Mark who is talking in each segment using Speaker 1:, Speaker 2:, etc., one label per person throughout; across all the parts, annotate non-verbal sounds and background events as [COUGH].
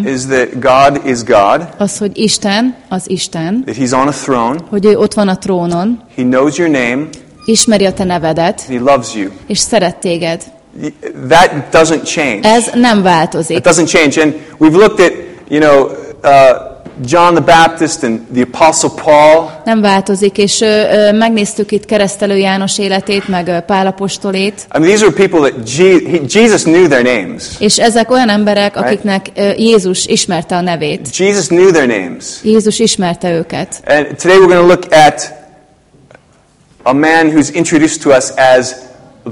Speaker 1: hiszem,
Speaker 2: is that God is God,
Speaker 1: az, hogy Isten az Isten,
Speaker 2: that He's on a throne,
Speaker 1: hogy ő ott van a trónon,
Speaker 2: He knows your name,
Speaker 1: ismeri a te nevedet,
Speaker 2: He loves you.
Speaker 1: és szeret téged.
Speaker 2: That doesn't change.
Speaker 1: Ez nem változik.
Speaker 2: It doesn't change. And we've looked at, you know, uh, John the Baptist and the Apostle Paul.
Speaker 1: Nem változik, és ö, ö, megnéztük itt keresztelő János életét, meg ö, Pál apostolét,
Speaker 2: I mean, these were people that Je- he, Jesus knew their names.
Speaker 1: és ezek olyan emberek, akiknek ö, Jézus ismerte a nevét.
Speaker 2: Jesus knew their names.
Speaker 1: Jézus ismerte őket.
Speaker 2: And today we're going to look at a man who's introduced to us as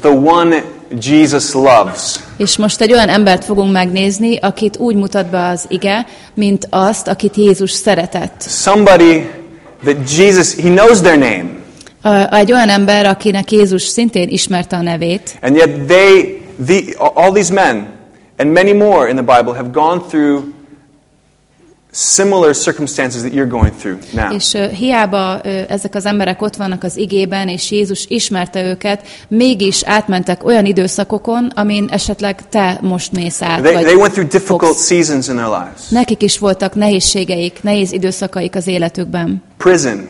Speaker 2: the one Jesus loves.
Speaker 1: És most egy olyan embert fogunk megnézni, akit úgy mutat be az ige, mint azt, akit Jézus szeretett.
Speaker 2: Somebody that Jesus, he knows their name.
Speaker 1: Ö, Egy olyan ember, akinek Jézus szintén ismerte a nevét,
Speaker 2: And yet they, the, all these men and many more in the Bible have gone through similar circumstances that you're going through now.
Speaker 1: és ö, hiába ö, ezek az emberek ott vannak az igében, és Jézus ismerte őket, mégis átmentek olyan időszakokon, amin esetleg te most mész át,
Speaker 2: They, they went through difficult
Speaker 1: fogsz.
Speaker 2: seasons in their lives.
Speaker 1: Nekik is voltak nehézségeik, nehéz időszakaik az életükben.
Speaker 2: Prison.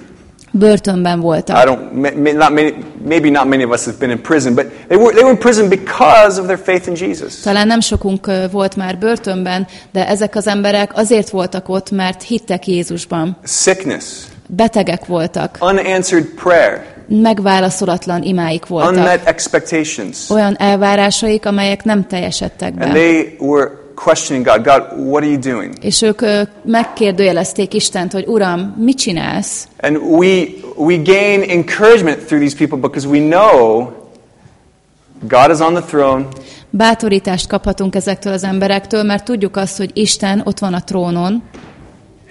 Speaker 1: Börtönben
Speaker 2: I
Speaker 1: voltak.
Speaker 2: don't, may, not many, maybe not many of us have been in prison, but they were, they were in prison because of their faith in Jesus.
Speaker 1: Talán nem sokunk volt már börtönben, de ezek az emberek azért voltak ott, mert hittek Jézusban.
Speaker 2: Sickness,
Speaker 1: Betegek voltak,
Speaker 2: unanswered prayer,
Speaker 1: megválaszolatlan imáik voltak.
Speaker 2: unmet expectations.
Speaker 1: Olyan elvárásaik, amelyek nem teljesedtek
Speaker 2: And
Speaker 1: be.
Speaker 2: they were questioning God God, what are you doing?
Speaker 1: És ők megkérdőjelezték Istent, hogy Uram, mit csinálsz?
Speaker 2: And we, we gain encouragement through these people because we know God is on the throne,
Speaker 1: Bátorítást kaphatunk ezektől az emberektől, mert tudjuk azt, hogy Isten ott van a trónon,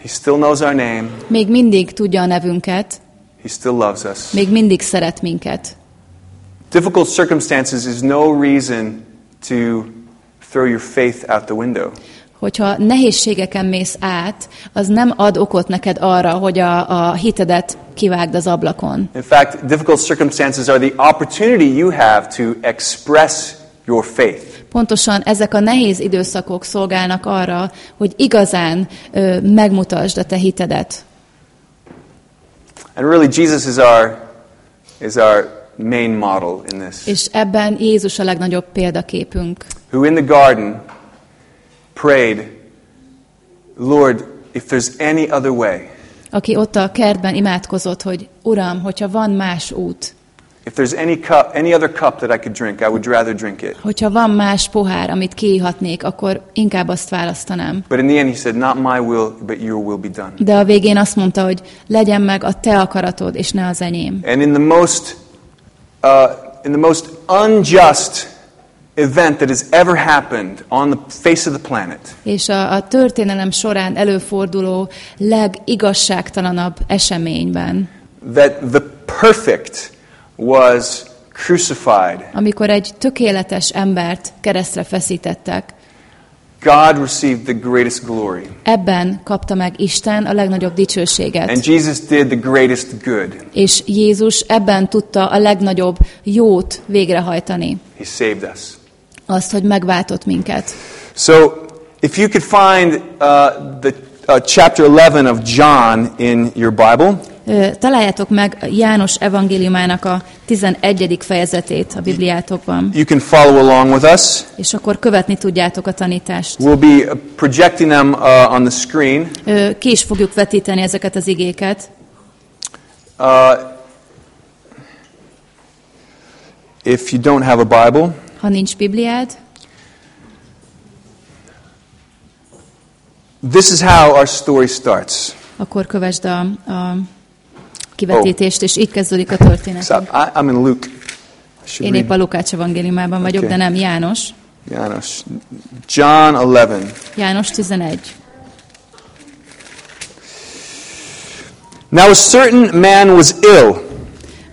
Speaker 2: He still knows our name,
Speaker 1: még mindig tudja a nevünket,
Speaker 2: He still loves us.
Speaker 1: még mindig szeret minket.
Speaker 2: Difficult circumstances is no reason to throw your faith out the window.
Speaker 1: Hogyha nehézségeken mész át, az nem ad okot neked arra, hogy a, a hitedet kivágd az ablakon.
Speaker 2: In fact, difficult circumstances are the opportunity you have to express your faith.
Speaker 1: Pontosan ezek a nehéz időszakok szolgálnak arra, hogy igazán ö, megmutasd a te hitedet.
Speaker 2: And really, Jesus is our, is our main model in this.
Speaker 1: És ebben Jézus a legnagyobb példaképünk,
Speaker 2: Who in the garden prayed, Lord, if there's any other way,
Speaker 1: aki ott a kertben imádkozott, hogy Uram, hogyha van más út,
Speaker 2: if there's any cup, any other cup that I could drink, I would rather drink it.
Speaker 1: hogyha van más pohár, amit kiihatnék, akkor inkább azt választanám.
Speaker 2: But in the end, he said, Not my will, but your will be done.
Speaker 1: De a végén azt mondta, hogy legyen meg a te akaratod, és ne az enyém.
Speaker 2: And in the most, uh, in the most unjust event that has ever happened on the face of the planet,
Speaker 1: És a, a történelem során előforduló legigazságtalanabb eseményben,
Speaker 2: that the perfect was crucified,
Speaker 1: amikor egy tökéletes embert keresztre feszítettek,
Speaker 2: God received the greatest glory.
Speaker 1: ebben kapta meg Isten a legnagyobb dicsőséget.
Speaker 2: And Jesus did the greatest good.
Speaker 1: És Jézus ebben tudta a legnagyobb jót végrehajtani.
Speaker 2: He saved us.
Speaker 1: Azt, hogy megváltott minket.
Speaker 2: So, if you could find uh, the uh, chapter 11 of John in your Bible,
Speaker 1: Találjátok meg János evangéliumának a 11. fejezetét a Bibliátokban,
Speaker 2: you can follow along with us.
Speaker 1: és akkor követni tudjátok a tanítást.
Speaker 2: We'll be uh, projecting them uh, on the screen.
Speaker 1: Ki is fogjuk vetíteni ezeket az igéket.
Speaker 2: Uh, if you don't have a Bible,
Speaker 1: Ha nincs Bibliád,
Speaker 2: this is how our story starts.
Speaker 1: akkor kövesd a, a kivetítést, és így kezdődik a történet.
Speaker 2: So I, I'm in Luke.
Speaker 1: Én épp a Lukács evangéliumában vagyok,
Speaker 2: Okay.
Speaker 1: de nem János.
Speaker 2: Janos. John 11.
Speaker 1: János 11.
Speaker 2: Now a certain man was ill.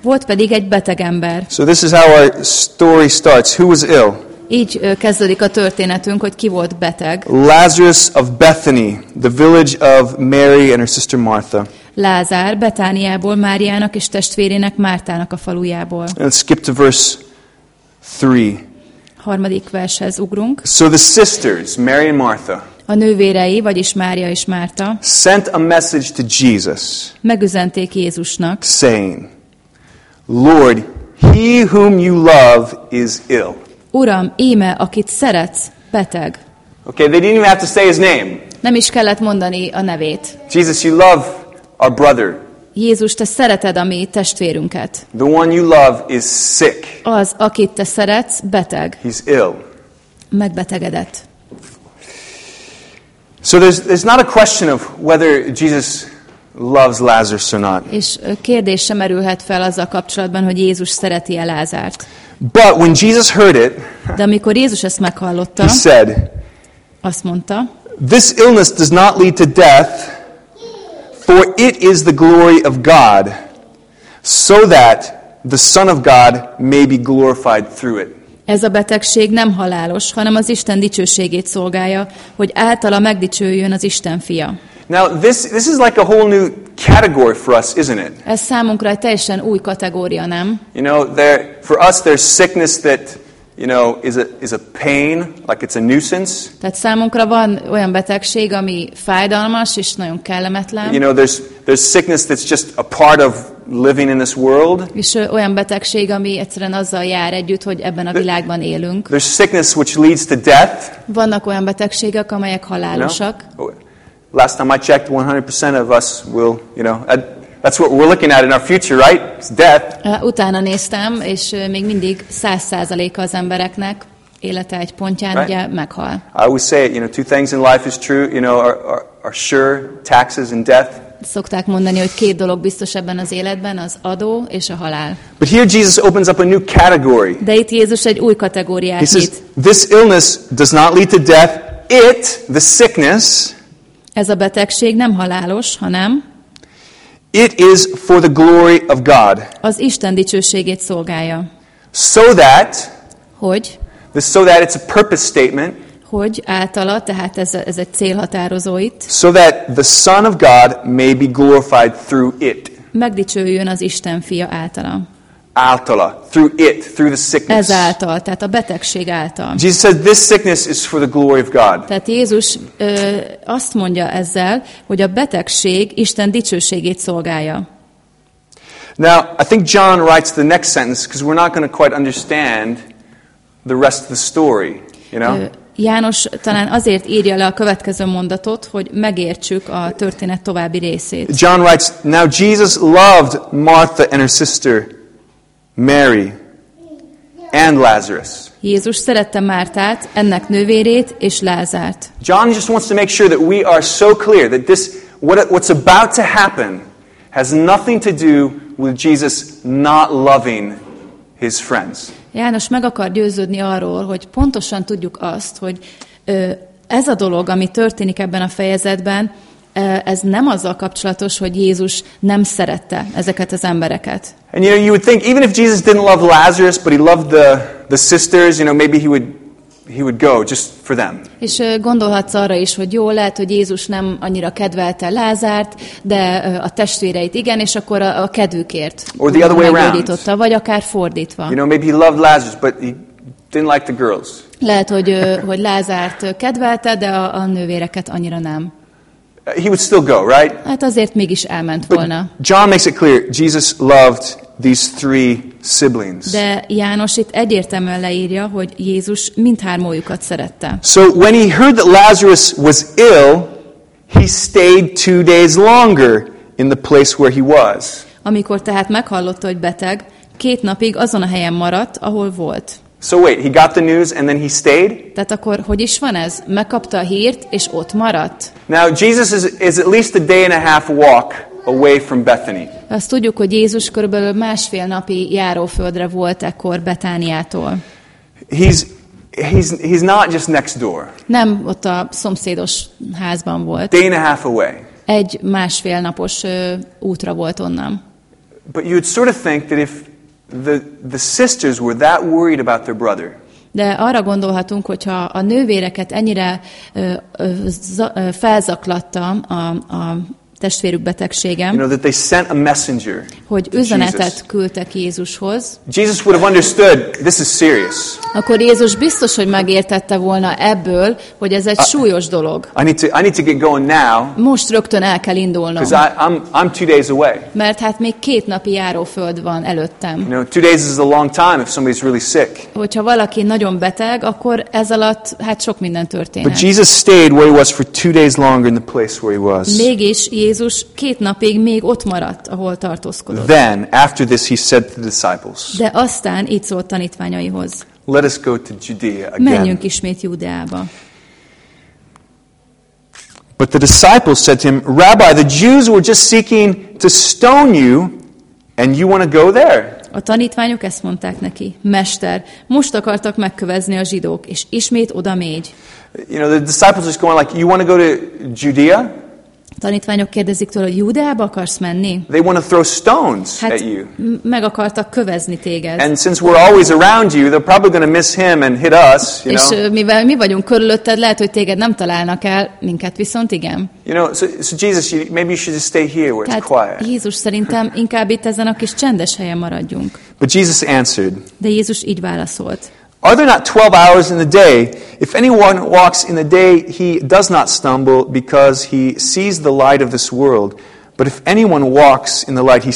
Speaker 1: Volt pedig egy beteg ember.
Speaker 2: So this is how our story starts. Who was ill?
Speaker 1: Így kezdődik a történetünk, hogy ki volt beteg.
Speaker 2: Lazarus of Bethany, the village of Mary and her sister Martha.
Speaker 1: Lázár, Betániából, Máriának és testvérének Mártának a falujából.
Speaker 2: And let's skip to verse 3.
Speaker 1: Harmadik vershez ugrunk.
Speaker 2: So the sisters, Mary and Martha,
Speaker 1: A nővérei, vagyis Mária és Márta
Speaker 2: sent a message to Jesus
Speaker 1: megüzenték Jézusnak,
Speaker 2: saying, Lord, he whom you love is ill.
Speaker 1: Uram, íme, akit szeretsz, beteg.
Speaker 2: Okay, they didn't even have to say his name.
Speaker 1: Nem is kellett mondani a nevét.
Speaker 2: Jesus, you love our brother.
Speaker 1: Jézus, te szereted a mi testvérünket.
Speaker 2: The one you love is sick.
Speaker 1: Az, akit te szeretsz, beteg,
Speaker 2: He's ill.
Speaker 1: megbetegedett.
Speaker 2: So there's, there's not a question of whether Jesus loves Lazarus or not.
Speaker 1: És kérdés sem merülhet fel azzal kapcsolatban, hogy Jézus szereti-e Lázárt.
Speaker 2: But when Jesus heard it,
Speaker 1: De amikor Jézus ezt meghallotta,
Speaker 2: he said,
Speaker 1: azt mondta,
Speaker 2: This illness does not lead to death, for it is the glory of God, so that the Son of God may be glorified through it.
Speaker 1: ez a betegség nem halálos, hanem az Isten dicsőségét szolgálja, hogy általa megdicsőjön az Isten fia.
Speaker 2: Now, this, this is like a whole new category for us, isn't it?
Speaker 1: Ez számunkra egy teljesen új kategória, nem?
Speaker 2: You know, there, for us, there's sickness that, you know, is a, is a pain, like it's a nuisance.
Speaker 1: Tehát számunkra van olyan betegség, ami fájdalmas és nagyon kellemetlen,
Speaker 2: You know, there's, there's sickness that's just a part of living in this world.
Speaker 1: és olyan betegség, ami egyszerűen azzal jár együtt, hogy ebben a világban élünk.
Speaker 2: There's sickness which leads to death.
Speaker 1: Vannak olyan betegségek, amelyek
Speaker 2: You know? Last time I checked, 100% of us will, you know, that- that's what we're looking at in our future, right? It's death.
Speaker 1: Ö, Utána néztem, és ö, még mindig száz százaléka az embereknek élete egy pontján
Speaker 2: Right.
Speaker 1: ugye meghal.
Speaker 2: I always say it, you know, two things in life is true, you know, are, are, are sure, taxes and death.
Speaker 1: Szokták mondani, hogy két dolog biztos ebben az életben, az adó és a halál.
Speaker 2: But here Jesus opens up a new category.
Speaker 1: De itt Jézus egy új
Speaker 2: He
Speaker 1: kategóriát
Speaker 2: says,
Speaker 1: nyit.
Speaker 2: this illness does not lead to death. It, the sickness,
Speaker 1: Ez a betegség nem halálos, hanem
Speaker 2: it is for the glory of God.
Speaker 1: az Isten dicsőségét szolgálja.
Speaker 2: So that,
Speaker 1: Hogy?
Speaker 2: this, so that it's a purpose statement,
Speaker 1: Hogy általa, tehát ez, ez egy célhatározó itt,
Speaker 2: so that the Son of God may be glorified through it.
Speaker 1: megdicsőjön az Isten fia általa.
Speaker 2: Altala, through it, through the sickness.
Speaker 1: Ezáltal, tehát a betegség által.
Speaker 2: Jesus said this sickness is for the glory of God.
Speaker 1: Tehát Jézus ö, azt mondja ezzel, hogy a betegség Isten dicsőségét szolgálja.
Speaker 2: Now, I think John writes the next sentence because we're not going to quite understand the rest of the story, you know?
Speaker 1: Ö, János talán azért írja le a következő mondatot, hogy megértsük a történet további részét.
Speaker 2: John writes, Now Jesus loved Martha and her sister, Mary, and Lazarus.
Speaker 1: Jézus szerette Mártát, ennek nővérét és Lázárt.
Speaker 2: John just wants to make sure that we are so clear that this, what, what's about to happen, has nothing to do with Jesus not loving his friends.
Speaker 1: János meg akar győződni arról, hogy pontosan tudjuk azt, hogy ö, ez a dolog, ami történik ebben a fejezetben, ez nem azzal kapcsolatos, hogy Jézus nem szerette ezeket az embereket.
Speaker 2: And you know, you would think even if Jesus didn't love Lazarus, but he loved the, the sisters, you know, maybe he would, he would go just for them.
Speaker 1: És gondolhatsz arra is, hogy jó, lehet, hogy Jézus nem annyira kedvelte Lázárt, de a testvéreit igen, és akkor a, a kedvükért
Speaker 2: Or the other way around.
Speaker 1: vagy akár fordítva.
Speaker 2: You know, maybe he loved Lazarus, but he didn't like the girls.
Speaker 1: Lehet, hogy, hogy Lázárt kedvelte, de a, a nővéreket annyira nem.
Speaker 2: He would still go, right?
Speaker 1: Hát azért mégis elment
Speaker 2: But
Speaker 1: volna.
Speaker 2: John makes it clear Jesus loved these three siblings.
Speaker 1: De János itt egyértelműen leírja, hogy Jézus mindhármójukat szerette.
Speaker 2: So when he heard that Lazarus was ill, he stayed two days longer in the place where he was.
Speaker 1: Amikor tehát meghallotta, hogy beteg, két napig azon a helyen maradt, ahol volt.
Speaker 2: So wait, he got the news and then he stayed?
Speaker 1: Tehát akkor hogy is van ez? Megkapta a hírt, és ott maradt?
Speaker 2: Now, Jesus is, is at least a day and a half walk away from Bethany.
Speaker 1: Azt tudjuk, hogy Jézus körülbelül másfél napi járóföldre volt ekkor Betániától.
Speaker 2: He's, he's, he's not just next door,
Speaker 1: Nem ott a szomszédos házban volt.
Speaker 2: day and a half away.
Speaker 1: Egy másfél napos ö, útra volt onnan.
Speaker 2: But you'd sort of think that if the, the sisters were that worried about their brother,
Speaker 1: De arra gondolhatunk, hogyha a nővéreket ennyire ö, ö, za- ö, felzaklatta a, a testvérük betegsége,
Speaker 2: You know, that they sent a messenger.
Speaker 1: hogy üzenetet küldtek Jézushoz,
Speaker 2: Jesus would have understood this is serious.
Speaker 1: akkor Jézus biztos, hogy megértette volna ebből, hogy ez egy súlyos dolog.
Speaker 2: I need to, I need to get going now
Speaker 1: Most rögtön el kell indulnom,
Speaker 2: because I'm, I'm two days away.
Speaker 1: mert hát még két napi járóföld van előttem.
Speaker 2: You know, two days is a long time if somebody's really sick.
Speaker 1: Hogyha valaki nagyon beteg, akkor ez alatt hát sok minden
Speaker 2: But
Speaker 1: történhet.
Speaker 2: Jesus stayed where he was for two days longer in the place where he was.
Speaker 1: Mégis Jézus két napig még ott maradt, ahol tartózkodott.
Speaker 2: Then, after this, he said to the disciples,
Speaker 1: De aztán így szólt tanítványaihoz.
Speaker 2: Let us go to Judea
Speaker 1: Menjünk
Speaker 2: again.
Speaker 1: ismét Júdeába.
Speaker 2: But the disciples said to him, Rabbi, the Jews were just seeking to stone you, and you want to go there?
Speaker 1: A tanítványok ezt mondták neki. Mester, most akartak megkövezni a zsidók, és ismét oda mégy.
Speaker 2: You know, the disciples are just going like, You want to go to Judea?
Speaker 1: Tanítványok kérdezik tőle, hogy Júdeába akarsz menni?
Speaker 2: They want to throw stones
Speaker 1: Hát
Speaker 2: at you.
Speaker 1: meg akartak kövezni téged.
Speaker 2: And since we're always around you, they're probably going to miss him and hit us, you
Speaker 1: és
Speaker 2: know.
Speaker 1: mivel mi vagyunk körülötted, lehet, hogy téged nem találnak el, minket viszont igen.
Speaker 2: You know, so, so Jesus, you, maybe you should just stay here where it's
Speaker 1: Tehát
Speaker 2: quiet.
Speaker 1: Jézus szerintem inkább itt ezen a kis csendes helyen maradjunk.
Speaker 2: But Jesus answered,
Speaker 1: De Jézus így válaszolt.
Speaker 2: Are there not 12 hours in the day? If anyone walks in the day, he does not stumble because he sees the light of this world. But if anyone walks in the light, he,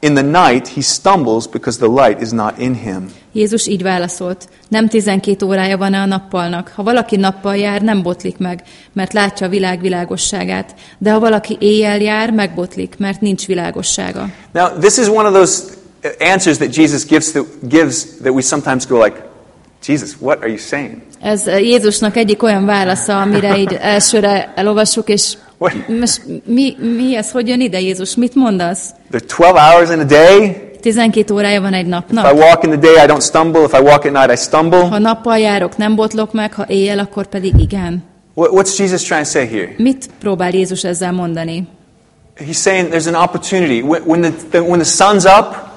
Speaker 2: in the night, he stumbles because the light is not in him.
Speaker 1: Jézus így válaszolt. Nem 12 órája van-e a nappalnak? Ha valaki nappal jár, nem botlik meg, mert látja a világ világosságát. De ha valaki éjjel jár, megbotlik, mert nincs világossága.
Speaker 2: Now, this is one of those uh, answers that Jesus gives that, gives that we sometimes go like, Jesus, what are you saying?
Speaker 1: Ez eh, Jézusnak egyik olyan válasza, amire [LAUGHS] így elsőre elolvassuk, és most mi, mi ez, hogy jön ide Jézus? Mit mondasz?
Speaker 2: There are 12 hours in a day.
Speaker 1: 12 órája van egy
Speaker 2: If I
Speaker 1: napnak.
Speaker 2: walk in the day, I don't stumble. If I walk at night, I stumble.
Speaker 1: Ha nappal járok, nem botlok meg, ha éjjel, akkor pedig igen.
Speaker 2: What, what's Jesus trying to say here?
Speaker 1: Mit próbál Jézus ezzel mondani?
Speaker 2: He's saying there's an opportunity. When, the, when the sun's up,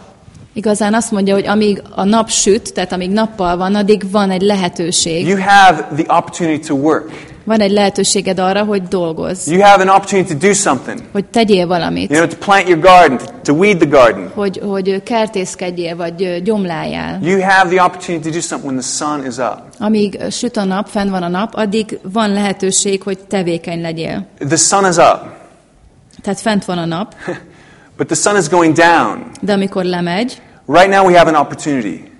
Speaker 1: Igazán azt mondja, hogy amíg a nap süt, tehát amíg nappal van, addig van egy lehetőség.
Speaker 2: you have the opportunity to work.
Speaker 1: Van egy lehetőséged arra, hogy dolgozz,
Speaker 2: You have an opportunity to do something.
Speaker 1: hogy tegyél valamit,
Speaker 2: You know, to plant your garden, to, weed the garden.
Speaker 1: hogy, hogy kertészkedjél, vagy gyomláljál.
Speaker 2: You have the opportunity to do something when the sun is up.
Speaker 1: Amíg süt a nap, fenn van a nap, addig van lehetőség, hogy tevékeny legyél.
Speaker 2: The sun is up,
Speaker 1: Tehát fent van a nap, [LAUGHS]
Speaker 2: but the sun is going down.
Speaker 1: de amikor lemegy,
Speaker 2: Right now, we have an opportunity.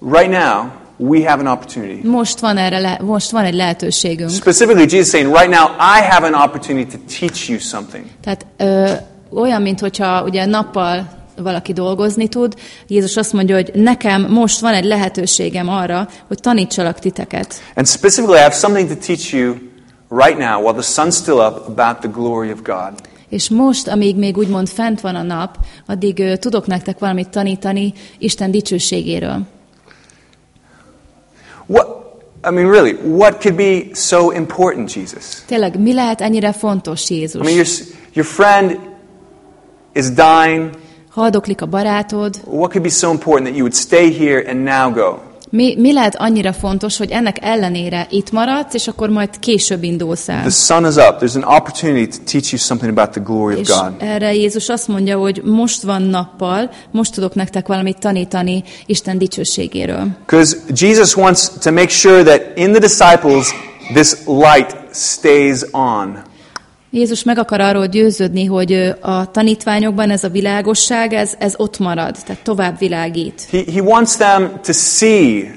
Speaker 2: Right now, we have an opportunity.
Speaker 1: most van, erre le, most van egy lehetőségünk.
Speaker 2: Specifically, Jesus saying, right now, I have an opportunity to teach you something.
Speaker 1: Tehát ö, olyan, mint hogyha ugye nappal valaki dolgozni tud, Jézus azt mondja, hogy nekem most van egy lehetőségem arra, hogy tanítsalak titeket.
Speaker 2: And specifically, I have something to teach you right now, while the sun's still up, about the glory of God.
Speaker 1: És most, amíg még úgymond fent van a nap, addig ö, tudok nektek valamit tanítani Isten dicsőségéről.
Speaker 2: What, I mean, really, what could be so important, Jesus?
Speaker 1: Tényleg, mi lehet ennyire fontos Jézus?
Speaker 2: I mean, your, your friend is dying.
Speaker 1: Haldoklik a barátod.
Speaker 2: What could be so important that you would stay here and now go?
Speaker 1: Mi, mi lehet annyira fontos, hogy ennek ellenére itt maradsz, és akkor majd később indulsz el?
Speaker 2: The sun is up. There's an opportunity to teach you something about the glory of God.
Speaker 1: erre Jézus azt mondja, hogy most van nappal, most tudok nektek valamit tanítani Isten dicsőségéről.
Speaker 2: Because Jesus wants to make sure that in the disciples, this light stays on.
Speaker 1: Jézus meg akar arról győződni, hogy a tanítványokban ez a világosság, ez, ez ott marad, tehát tovább világít.
Speaker 2: He, he wants them to see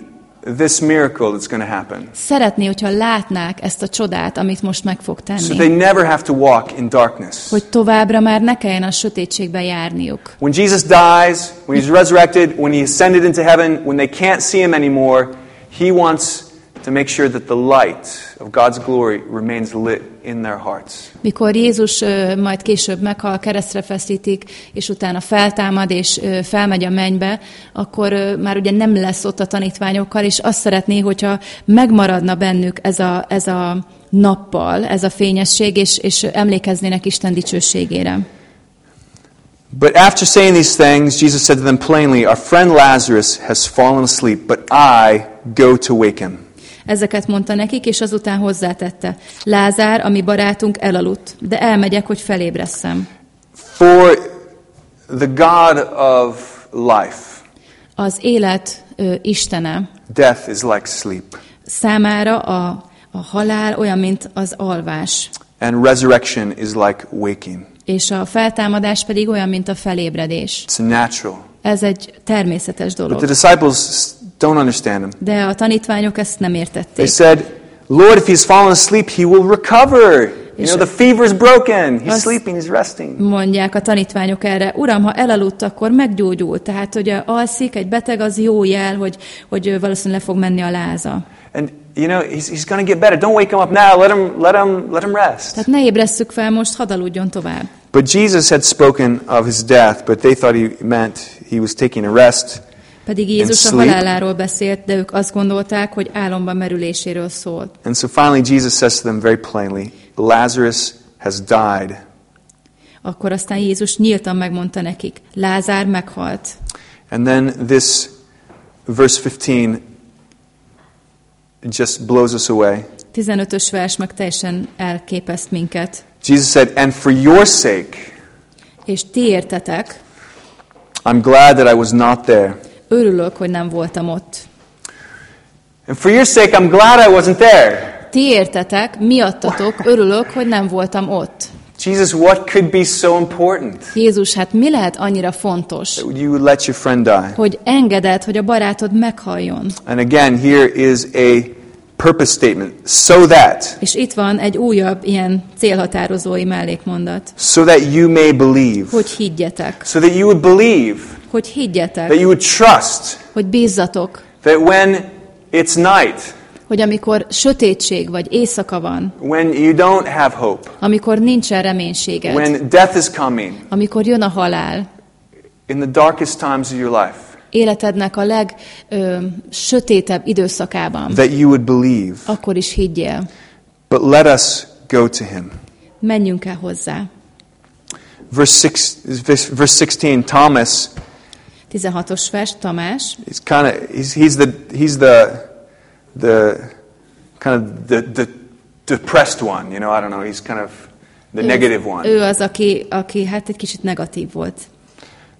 Speaker 2: this miracle that's going to happen.
Speaker 1: Szeretné, hogyha látnák ezt a csodát, amit most meg fog
Speaker 2: So
Speaker 1: tenni.
Speaker 2: they never have to walk in darkness.
Speaker 1: Hogy továbbra már ne kelljen a sötétségbe járniuk.
Speaker 2: When Jesus dies, when he's resurrected, when he ascended into heaven, when they can't see him anymore, he wants to make sure that the light of God's glory remains lit in their hearts.
Speaker 1: Mikor Jézus majd később meghal, keresztre feszítik, és utána feltámad, és felmegy a mennybe, akkor már ugye nem lesz ott a tanítványokkal, és azt szeretné, hogyha megmaradna bennük ez a, ez a nappal, ez a fényesség, és, és emlékeznének Isten dicsőségére.
Speaker 2: But after saying these things, Jesus said to them plainly, Our friend Lazarus has fallen asleep, but I go to wake him.
Speaker 1: Ezeket mondta nekik, és azután hozzátette. Lázár, ami barátunk, elaludt, de elmegyek, hogy felébresszem.
Speaker 2: For the God of life,
Speaker 1: Az élet ö, Istene
Speaker 2: death is like sleep,
Speaker 1: számára a, a halál olyan, mint az alvás,
Speaker 2: and resurrection is like waking.
Speaker 1: és a feltámadás pedig olyan, mint a felébredés.
Speaker 2: It's natural.
Speaker 1: Ez egy természetes
Speaker 2: But
Speaker 1: dolog.
Speaker 2: the disciples don't understand him.
Speaker 1: De a tanítványok ezt nem
Speaker 2: They
Speaker 1: értették.
Speaker 2: said, Lord, if he's fallen asleep, he will recover. You know, the fever's broken. He's sleeping, he's resting.
Speaker 1: Mondják a tanítványok erre, Uram, ha elaludt, akkor meggyógyul. Tehát, hogy alszik, egy beteg, az jó jel, hogy, hogy valószínűleg le fog menni a láza.
Speaker 2: And you know, he's, he's going to get better. Don't wake him up now. Let him, let him, let him rest.
Speaker 1: Tehát ne ébresszük fel most, hadd aludjon tovább.
Speaker 2: But Jesus had spoken of his death, but they thought he meant he was taking a rest.
Speaker 1: Pedig Jézus a haláláról beszélt, de ők azt gondolták, hogy álomban merüléséről szólt.
Speaker 2: And so finally, Jesus says to them very plainly, Lazarus has died.
Speaker 1: Akkor aztán Jézus nyíltan megmondta nekik, Lázár meghalt.
Speaker 2: And then this verse 15 just blows us away.
Speaker 1: 15-ös vers meg teljesen elképeszt minket.
Speaker 2: Jesus said, And for your sake,
Speaker 1: És ti értetek,
Speaker 2: I'm glad that I was not there.
Speaker 1: Örülök, hogy nem voltam ott.
Speaker 2: And for your sake, I'm glad I wasn't there.
Speaker 1: Ti értetek, miattatok örülök, hogy nem voltam ott.
Speaker 2: Jesus, what could be so important
Speaker 1: Jézus, hát mi lehet annyira fontos,
Speaker 2: that you let your friend die?
Speaker 1: hogy engeded, hogy a barátod meghalljon?
Speaker 2: And again, here is a purpose statement so that,
Speaker 1: És itt van egy újabb ilyen célhatározói mellékmondat,
Speaker 2: so that you may believe,
Speaker 1: hogy higgyetek,
Speaker 2: so that you would believe,
Speaker 1: hogy
Speaker 2: that
Speaker 1: higgyetek,
Speaker 2: you would trust
Speaker 1: hogy bízzatok,
Speaker 2: that when it's night,
Speaker 1: hogy amikor sötétség vagy éjszaka van,
Speaker 2: when you don't have hope,
Speaker 1: amikor nincsen reménységed,
Speaker 2: when death is coming,
Speaker 1: amikor jön a halál,
Speaker 2: in the darkest times of your life,
Speaker 1: életednek a legsötétebb időszakában,
Speaker 2: that you would believe.
Speaker 1: akkor is higgyél.
Speaker 2: But let us go to him.
Speaker 1: Menjünk el hozzá.
Speaker 2: Verse, six, verse 16, Thomas,
Speaker 1: 16-os vers, Tamás,
Speaker 2: he's kind of, he's, he's the, he's the, the, kind of the, the depressed one, you know, I don't know, he's kind of the
Speaker 1: ő,
Speaker 2: negative one.
Speaker 1: ő az, aki, aki hát egy kicsit negatív volt,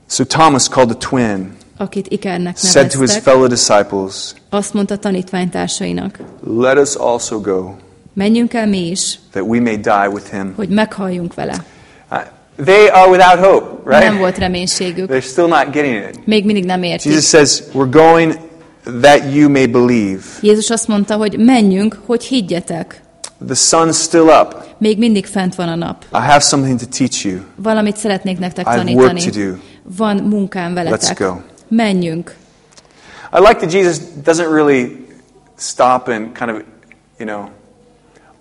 Speaker 2: So Thomas, called the twin,
Speaker 1: akit Ikernek
Speaker 2: said to his
Speaker 1: neveztek,
Speaker 2: fellow disciples,
Speaker 1: azt mondta tanítványtársainak,
Speaker 2: Let us also go,
Speaker 1: menjünk el mi is,
Speaker 2: that we may die with him.
Speaker 1: hogy meghalljunk vele.
Speaker 2: Uh, they are without hope,
Speaker 1: Nem
Speaker 2: right?
Speaker 1: volt reménységük.
Speaker 2: They're still not getting it.
Speaker 1: Még mindig nem értik.
Speaker 2: Jesus says, We're going that you may believe.
Speaker 1: Jézus azt mondta, hogy menjünk, hogy higgyetek.
Speaker 2: The sun's still up.
Speaker 1: Még mindig fent van a nap.
Speaker 2: I have something to teach you.
Speaker 1: Valamit szeretnék nektek
Speaker 2: I have
Speaker 1: tanítani.
Speaker 2: work to do.
Speaker 1: Van munkám veletek.
Speaker 2: Let's go.
Speaker 1: Menjünk.
Speaker 2: I like that Jesus doesn't really stop and kind of, you know,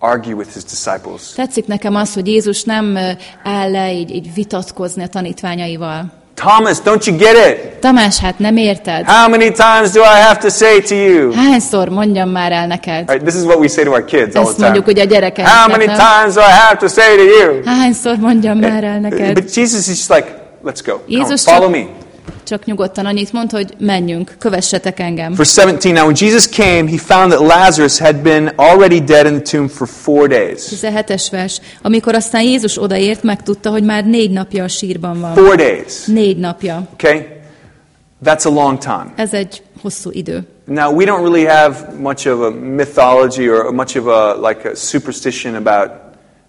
Speaker 2: argue with his disciples.
Speaker 1: Tetszik nekem az, hogy Jézus nem áll le így, így vitatkozni a tanítványaival.
Speaker 2: Thomas, don't you get it?
Speaker 1: Tamás, hát nem érted?
Speaker 2: How many times do I have to say to you?
Speaker 1: Hányszor mondjam már el neked?
Speaker 2: Right, this is what we say to our kids all the time.
Speaker 1: mondjuk ugye a
Speaker 2: How
Speaker 1: gyerekeknek,
Speaker 2: many
Speaker 1: nem?
Speaker 2: times do I have to say to you?
Speaker 1: Hányszor mondjam már el neked?
Speaker 2: But Jesus is just like, let's go. Come
Speaker 1: Jézus
Speaker 2: follow
Speaker 1: csak,
Speaker 2: me.
Speaker 1: Csak nyugodtan annyit mond, hogy menjünk, kövessetek engem.
Speaker 2: Verse 17, now when Jesus came, he found that Lazarus had been already dead in the tomb for four days.
Speaker 1: 17-es vers. Amikor aztán Jézus odaért, megtudta, hogy már négy napja a sírban van.
Speaker 2: Four days.
Speaker 1: Négy napja.
Speaker 2: Okay? That's a long time.
Speaker 1: Ez egy hosszú idő.
Speaker 2: Now, we don't really have much of a mythology or much of a, like a superstition about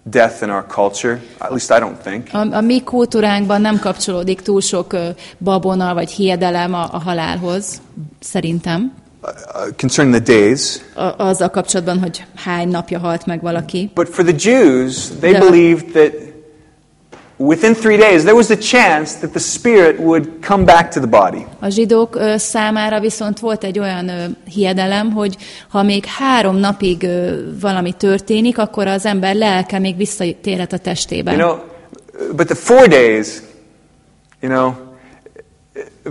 Speaker 2: death in our culture. At least I don't think.
Speaker 1: A, a mi kultúránkban nem kapcsolódik túl sok babona vagy hiedelem a, a halálhoz, szerintem.
Speaker 2: Uh, concerning the days.
Speaker 1: A, azzal kapcsolatban, hogy hány napja halt meg valaki.
Speaker 2: But for the Jews, they
Speaker 1: Yeah.
Speaker 2: believed that within three days, there was a chance that the spirit would come back to the body.
Speaker 1: A zsidók számára viszont volt egy olyan hiedelem, hogy ha még három napig valami történik, akkor az ember lelke még visszatérhet a testébe.
Speaker 2: You know, but the four days, you know,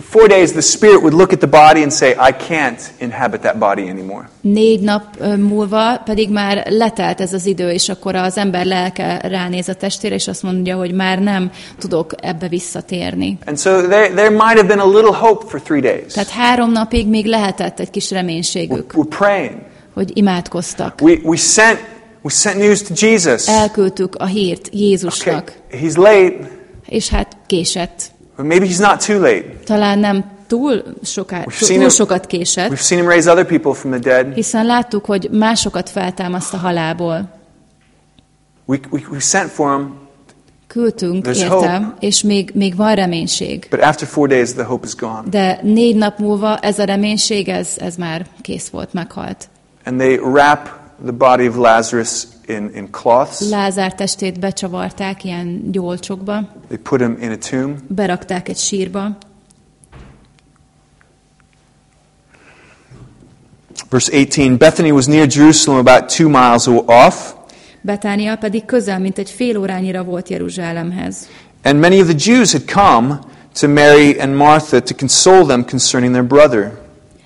Speaker 2: four days the spirit would look at the body and say, I can't inhabit that body anymore.
Speaker 1: Négy nap múlva pedig már letelt ez az idő, és akkor az ember lelke ránéz a testére, és azt mondja, hogy már nem tudok ebbe visszatérni.
Speaker 2: And so there, there might have been a little hope for three days.
Speaker 1: Tehát három napig még lehetett egy kis reménységük.
Speaker 2: We're praying.
Speaker 1: hogy imádkoztak.
Speaker 2: We, we, sent, we sent news to Jesus.
Speaker 1: Elküldtük a hírt
Speaker 2: Okay,
Speaker 1: Jézusnak,
Speaker 2: he's late,
Speaker 1: és hát késett.
Speaker 2: But maybe he's not too late.
Speaker 1: Talán nem túl, soká, túl
Speaker 2: him-
Speaker 1: sokat késett,
Speaker 2: We've seen him raise other people from the dead.
Speaker 1: hiszen láttuk, hogy másokat feltámaszt a halálból.
Speaker 2: We, we, we sent for him,
Speaker 1: Küldtünk
Speaker 2: There's
Speaker 1: és még, még van reménység.
Speaker 2: but after four days, the hope is gone.
Speaker 1: De négy nap múlva ez a reménység, ez, ez már kész volt, meghalt.
Speaker 2: And they wrap the body of Lazarus in, in cloths.
Speaker 1: Lázár testét becsavarták ilyen gyolcsokba,
Speaker 2: They put him in a tomb.
Speaker 1: berakták egy sírba.
Speaker 2: Verse 18 Bethany was near Jerusalem, about two miles off,
Speaker 1: Betánia pedig közel, mint egy fél órányira volt Jeruzsálemhez.
Speaker 2: and many of the Jews had come to Mary and Martha to console them concerning their brother.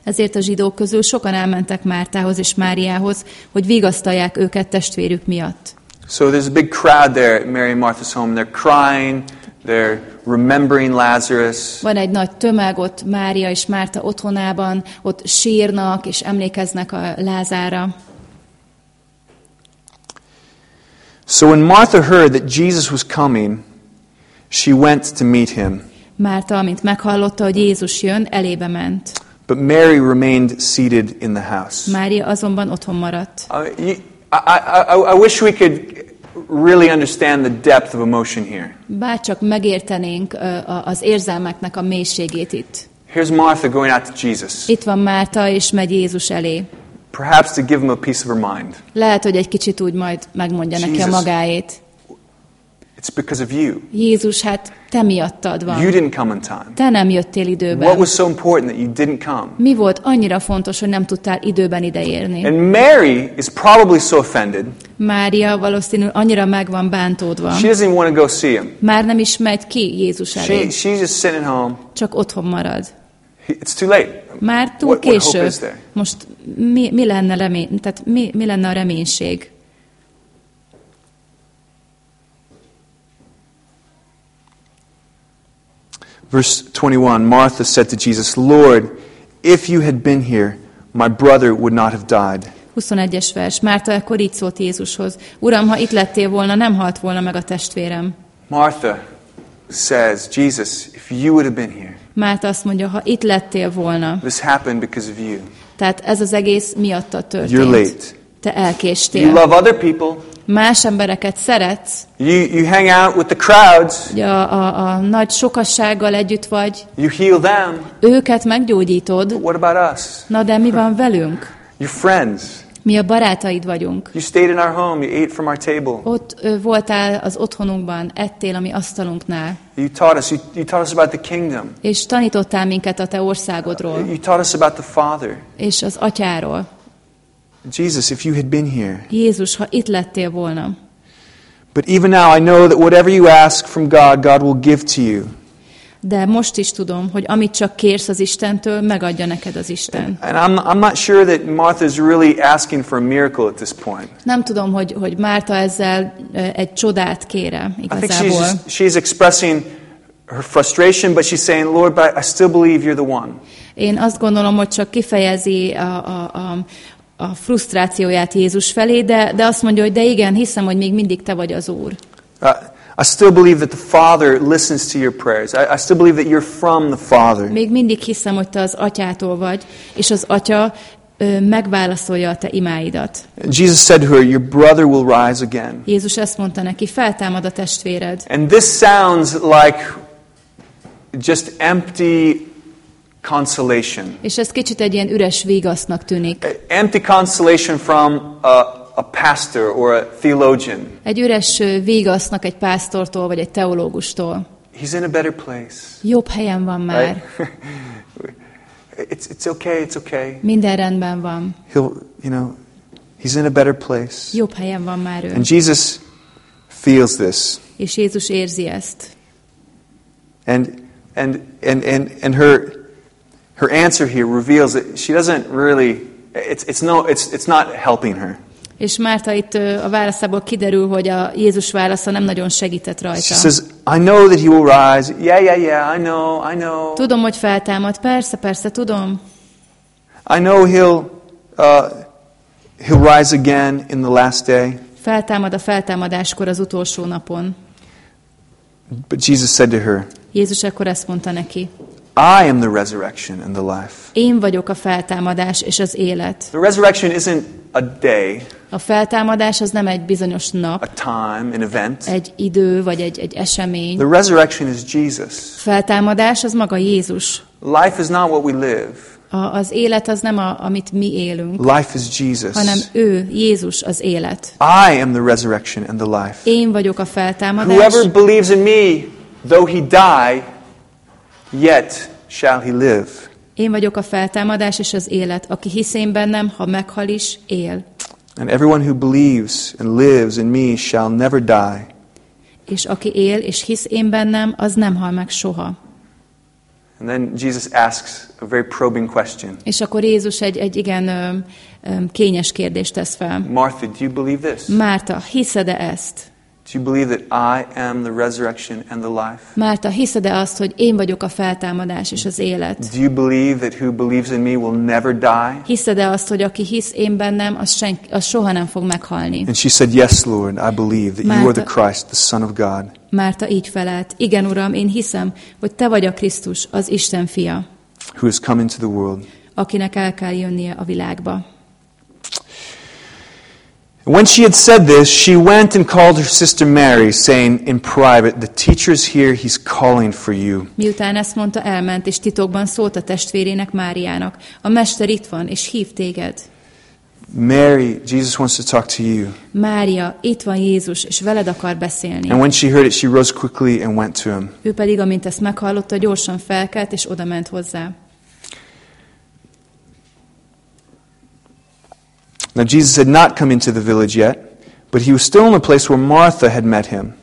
Speaker 1: Ezért a zsidók közül sokan elmentek Mártához és Máriához, hogy vigasztalják őket testvérük miatt.
Speaker 2: So there's a big crowd there at Mary and Martha's home. They're crying, they're remembering Lazarus.
Speaker 1: Van egy nagy tömeg ott Mária és Márta otthonában, ott sírnak és emlékeznek a Lázára.
Speaker 2: So when Martha heard that Jesus was coming, she went to meet him.
Speaker 1: Márta, amint meghallotta, hogy Jézus jön, elébe ment.
Speaker 2: But Mary remained seated in the house.
Speaker 1: Mária azonban otthon maradt.
Speaker 2: Uh, you, I, I, I, wish we could really understand the depth of emotion here.
Speaker 1: Bár csak megértenénk a- az érzelmeknek a mélységét itt.
Speaker 2: Here's Martha going out to Jesus,
Speaker 1: Itt van Márta, és megy Jézus elé.
Speaker 2: perhaps to give him a piece of her mind.
Speaker 1: Lehet, hogy egy kicsit úgy majd megmondja neki a
Speaker 2: Jesus.
Speaker 1: magáét.
Speaker 2: It's because of you.
Speaker 1: Jézus, hát te miattad
Speaker 2: You
Speaker 1: van.
Speaker 2: didn't come in time.
Speaker 1: Te nem jöttél
Speaker 2: What
Speaker 1: időben.
Speaker 2: was so important that you didn't come?
Speaker 1: Mi volt annyira fontos, hogy nem tudtál időben ideérni?
Speaker 2: And Mary is probably so offended,
Speaker 1: Mária valószínűleg annyira meg van bántódva.
Speaker 2: she doesn't want to go see him.
Speaker 1: Már nem is megy ki Jézus elé,
Speaker 2: She, she's just sitting home.
Speaker 1: csak otthon marad.
Speaker 2: It's too late.
Speaker 1: Már túl
Speaker 2: What- what hope
Speaker 1: késő.
Speaker 2: is there?
Speaker 1: Most mi, mi, lenne remény, tehát mi, mi lenne a reménység?
Speaker 2: Verse 21 Martha said to Jesus, Lord, if you had been here, my brother would not have died.
Speaker 1: 21-es vers. Márta ekkor így szólt Jézushoz. Uram, ha itt lettél volna, nem halt volna meg a testvérem.
Speaker 2: Martha says, Jesus, if you would have been here,
Speaker 1: Márta azt mondja, ha itt lettél volna.
Speaker 2: this happened because of you.
Speaker 1: Tehát ez az egész miattad
Speaker 2: You're
Speaker 1: történt.
Speaker 2: late.
Speaker 1: Te
Speaker 2: You
Speaker 1: elkéstél.
Speaker 2: love other people.
Speaker 1: Más embereket szeretsz,
Speaker 2: You, you hang out with the crowds.
Speaker 1: ugye a, a, a nagy sokassággal együtt vagy,
Speaker 2: You heal them.
Speaker 1: őket meggyógyítod,
Speaker 2: But what about us?
Speaker 1: na de mi van velünk?
Speaker 2: Your friends.
Speaker 1: Mi a barátaid vagyunk.
Speaker 2: You stayed in our home. You ate from our table.
Speaker 1: Ott ö, voltál az otthonunkban, ettél a mi asztalunknál,
Speaker 2: You taught us. You, you taught us about the kingdom.
Speaker 1: és tanítottál minket a te országodról,
Speaker 2: You taught us about the Father.
Speaker 1: és az atyáról.
Speaker 2: Jesus, if you had been here.
Speaker 1: Jézus, ha itt lettél volna.
Speaker 2: But even now, I know that whatever you ask from God, God will give to you.
Speaker 1: De most is tudom, hogy amit csak kérsz az Istentől, megadja neked az Isten.
Speaker 2: And I'm, I'm not sure that Martha is really asking for a miracle at this point.
Speaker 1: Nem tudom, hogy, hogy Márta ezzel egy csodát kére
Speaker 2: I think she's,
Speaker 1: igazából.
Speaker 2: she's expressing her frustration, but she's saying, Lord, but I still believe you're the one.
Speaker 1: Én azt gondolom, hogy csak kifejezi a, a, a, a frusztrációját Jézus felé, de, de azt mondja, hogy de igen, hiszem, hogy még mindig te vagy az Úr.
Speaker 2: Uh, I still believe that the Father listens to your prayers. I, I still believe that you're from the Father.
Speaker 1: Még mindig hiszem, hogy te az atyától vagy, és az atya ö, megválaszolja a te imáidat.
Speaker 2: Jesus said to her, Your brother will rise again.
Speaker 1: Jézus ezt mondta neki, feltámad a testvéred.
Speaker 2: And this sounds like just empty consolation.
Speaker 1: És ez kicsit egy ilyen üres vigasznak tűnik.
Speaker 2: Empty consolation from a, a pastor or a theologian.
Speaker 1: Egy üres ö, vigasznak egy pásztortól vagy egy teológustól.
Speaker 2: He's in a better place.
Speaker 1: Jobb helyen van már,
Speaker 2: Right? [LAUGHS] it's, it's okay, it's okay.
Speaker 1: minden rendben van,
Speaker 2: He'll, you know, he's in a better place.
Speaker 1: jobb helyen van már ő.
Speaker 2: And Jesus feels this.
Speaker 1: És Jézus érzi ezt.
Speaker 2: And, and, and, and, and her, her answer here reveals that she doesn't really, it's, it's, no, it's, it's not helping her.
Speaker 1: És Márta itt a válaszából kiderül, hogy a Jézus válasza nem nagyon segített
Speaker 2: She
Speaker 1: rajta.
Speaker 2: says, I know that he will rise. Yeah, yeah, yeah, I know, I know.
Speaker 1: Tudom, hogy feltámad. Persze, persze, tudom.
Speaker 2: I know he'll, uh, He'll rise again in the last day.
Speaker 1: Feltámad a feltámadáskor az utolsó napon.
Speaker 2: But Jesus said to her,
Speaker 1: Jézus akkor ezt mondta neki.
Speaker 2: I am the resurrection and the life.
Speaker 1: Én vagyok a feltámadás és az élet.
Speaker 2: The resurrection isn't a day,
Speaker 1: A feltámadás az nem egy bizonyos
Speaker 2: a
Speaker 1: nap,
Speaker 2: time, an event.
Speaker 1: egy idő vagy egy, egy esemény.
Speaker 2: The resurrection is Jesus.
Speaker 1: Feltámadás az maga Jézus.
Speaker 2: Life is not what we live.
Speaker 1: A, az élet az nem a, amit mi élünk,
Speaker 2: Life is Jesus.
Speaker 1: hanem ő, Jézus az élet.
Speaker 2: I am the resurrection and the life.
Speaker 1: Én vagyok a feltámadás.
Speaker 2: Whoever believes in me, though he die, yet shall he live.
Speaker 1: Én vagyok a feltámadás és az élet. Aki hisz én bennem, ha meghal is, él.
Speaker 2: And everyone who believes and lives in me shall never die.
Speaker 1: És aki él és hisz én bennem, az nem hal meg soha.
Speaker 2: And then Jesus asks a very probing question.
Speaker 1: És akkor Jézus egy, egy igen kényes kérdést tesz fel.
Speaker 2: Martha, do you believe this?
Speaker 1: Márta, hiszed-e ezt?
Speaker 2: Do you believe that I am the resurrection and the life?
Speaker 1: Márta, hiszed-e azt, hogy én vagyok a feltámadás és az élet?
Speaker 2: Do you believe that who believes in me will never die?
Speaker 1: Hiszed-e azt, hogy aki hisz én bennem, az, sen, az soha nem fog meghalni?
Speaker 2: And she said, Yes, Lord, I believe that you are the Christ, the Son of God.
Speaker 1: Márta így felelt, igen, Uram, én hiszem, hogy Te vagy a Krisztus, az Isten fia,
Speaker 2: who has come into the world.
Speaker 1: akinek el kell jönnie a világba.
Speaker 2: When she had said this, she went and called her sister Mary, saying in private, The teacher's here, he's calling for you.
Speaker 1: Miután ezt mondta, elment, és titokban szólt a testvérének Máriának. A mester itt van, és hív téged.
Speaker 2: Mary, Jesus wants to talk to you.
Speaker 1: Mária, itt van Jézus, és veled akar beszélni.
Speaker 2: And when she heard it, she rose quickly and went to him.
Speaker 1: Ő pedig, amint ezt meghallotta, gyorsan felkelt, és oda ment hozzá.
Speaker 2: Now, Jesus had not come into the village yet, but he was still in the place where Martha had met him.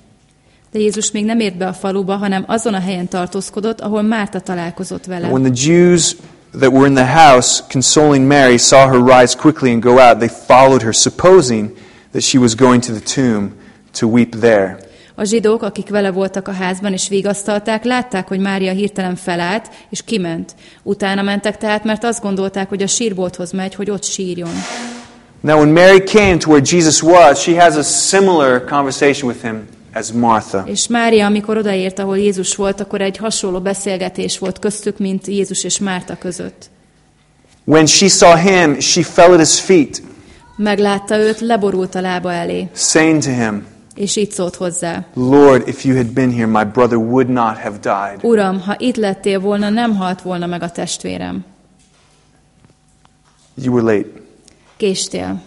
Speaker 1: De Jézus még nem ért be a faluba, hanem azon a helyen tartózkodott, ahol Márta találkozott vele.
Speaker 2: When the Jews that were in the house consoling Mary saw her rise quickly and go out, they followed her, supposing that she was going to the tomb to weep there.
Speaker 1: A zsidók, akik vele voltak a házban és vigasztalták, látták, hogy Mária hirtelen felállt, és kiment. Utána mentek tehát, mert azt gondolták, hogy a sírbolthoz megy, hogy ott sírjon.
Speaker 2: Now, when Mary came to where Jesus was, she has a similar conversation with him as Martha.
Speaker 1: És Mária, amikor odaért, ahol Jézus volt, akkor egy hasonló beszélgetés volt köztük, mint Jézus és Márta között.
Speaker 2: When she saw him, she fell at his feet,
Speaker 1: Meglátta őt, leborult a lába elé,
Speaker 2: saying to him,
Speaker 1: és így szólt hozzá.
Speaker 2: Lord, if you had been here, my brother would not have died.
Speaker 1: Uram, ha itt lettél volna, nem halt volna meg a testvérem.
Speaker 2: You were late.
Speaker 1: Késtél.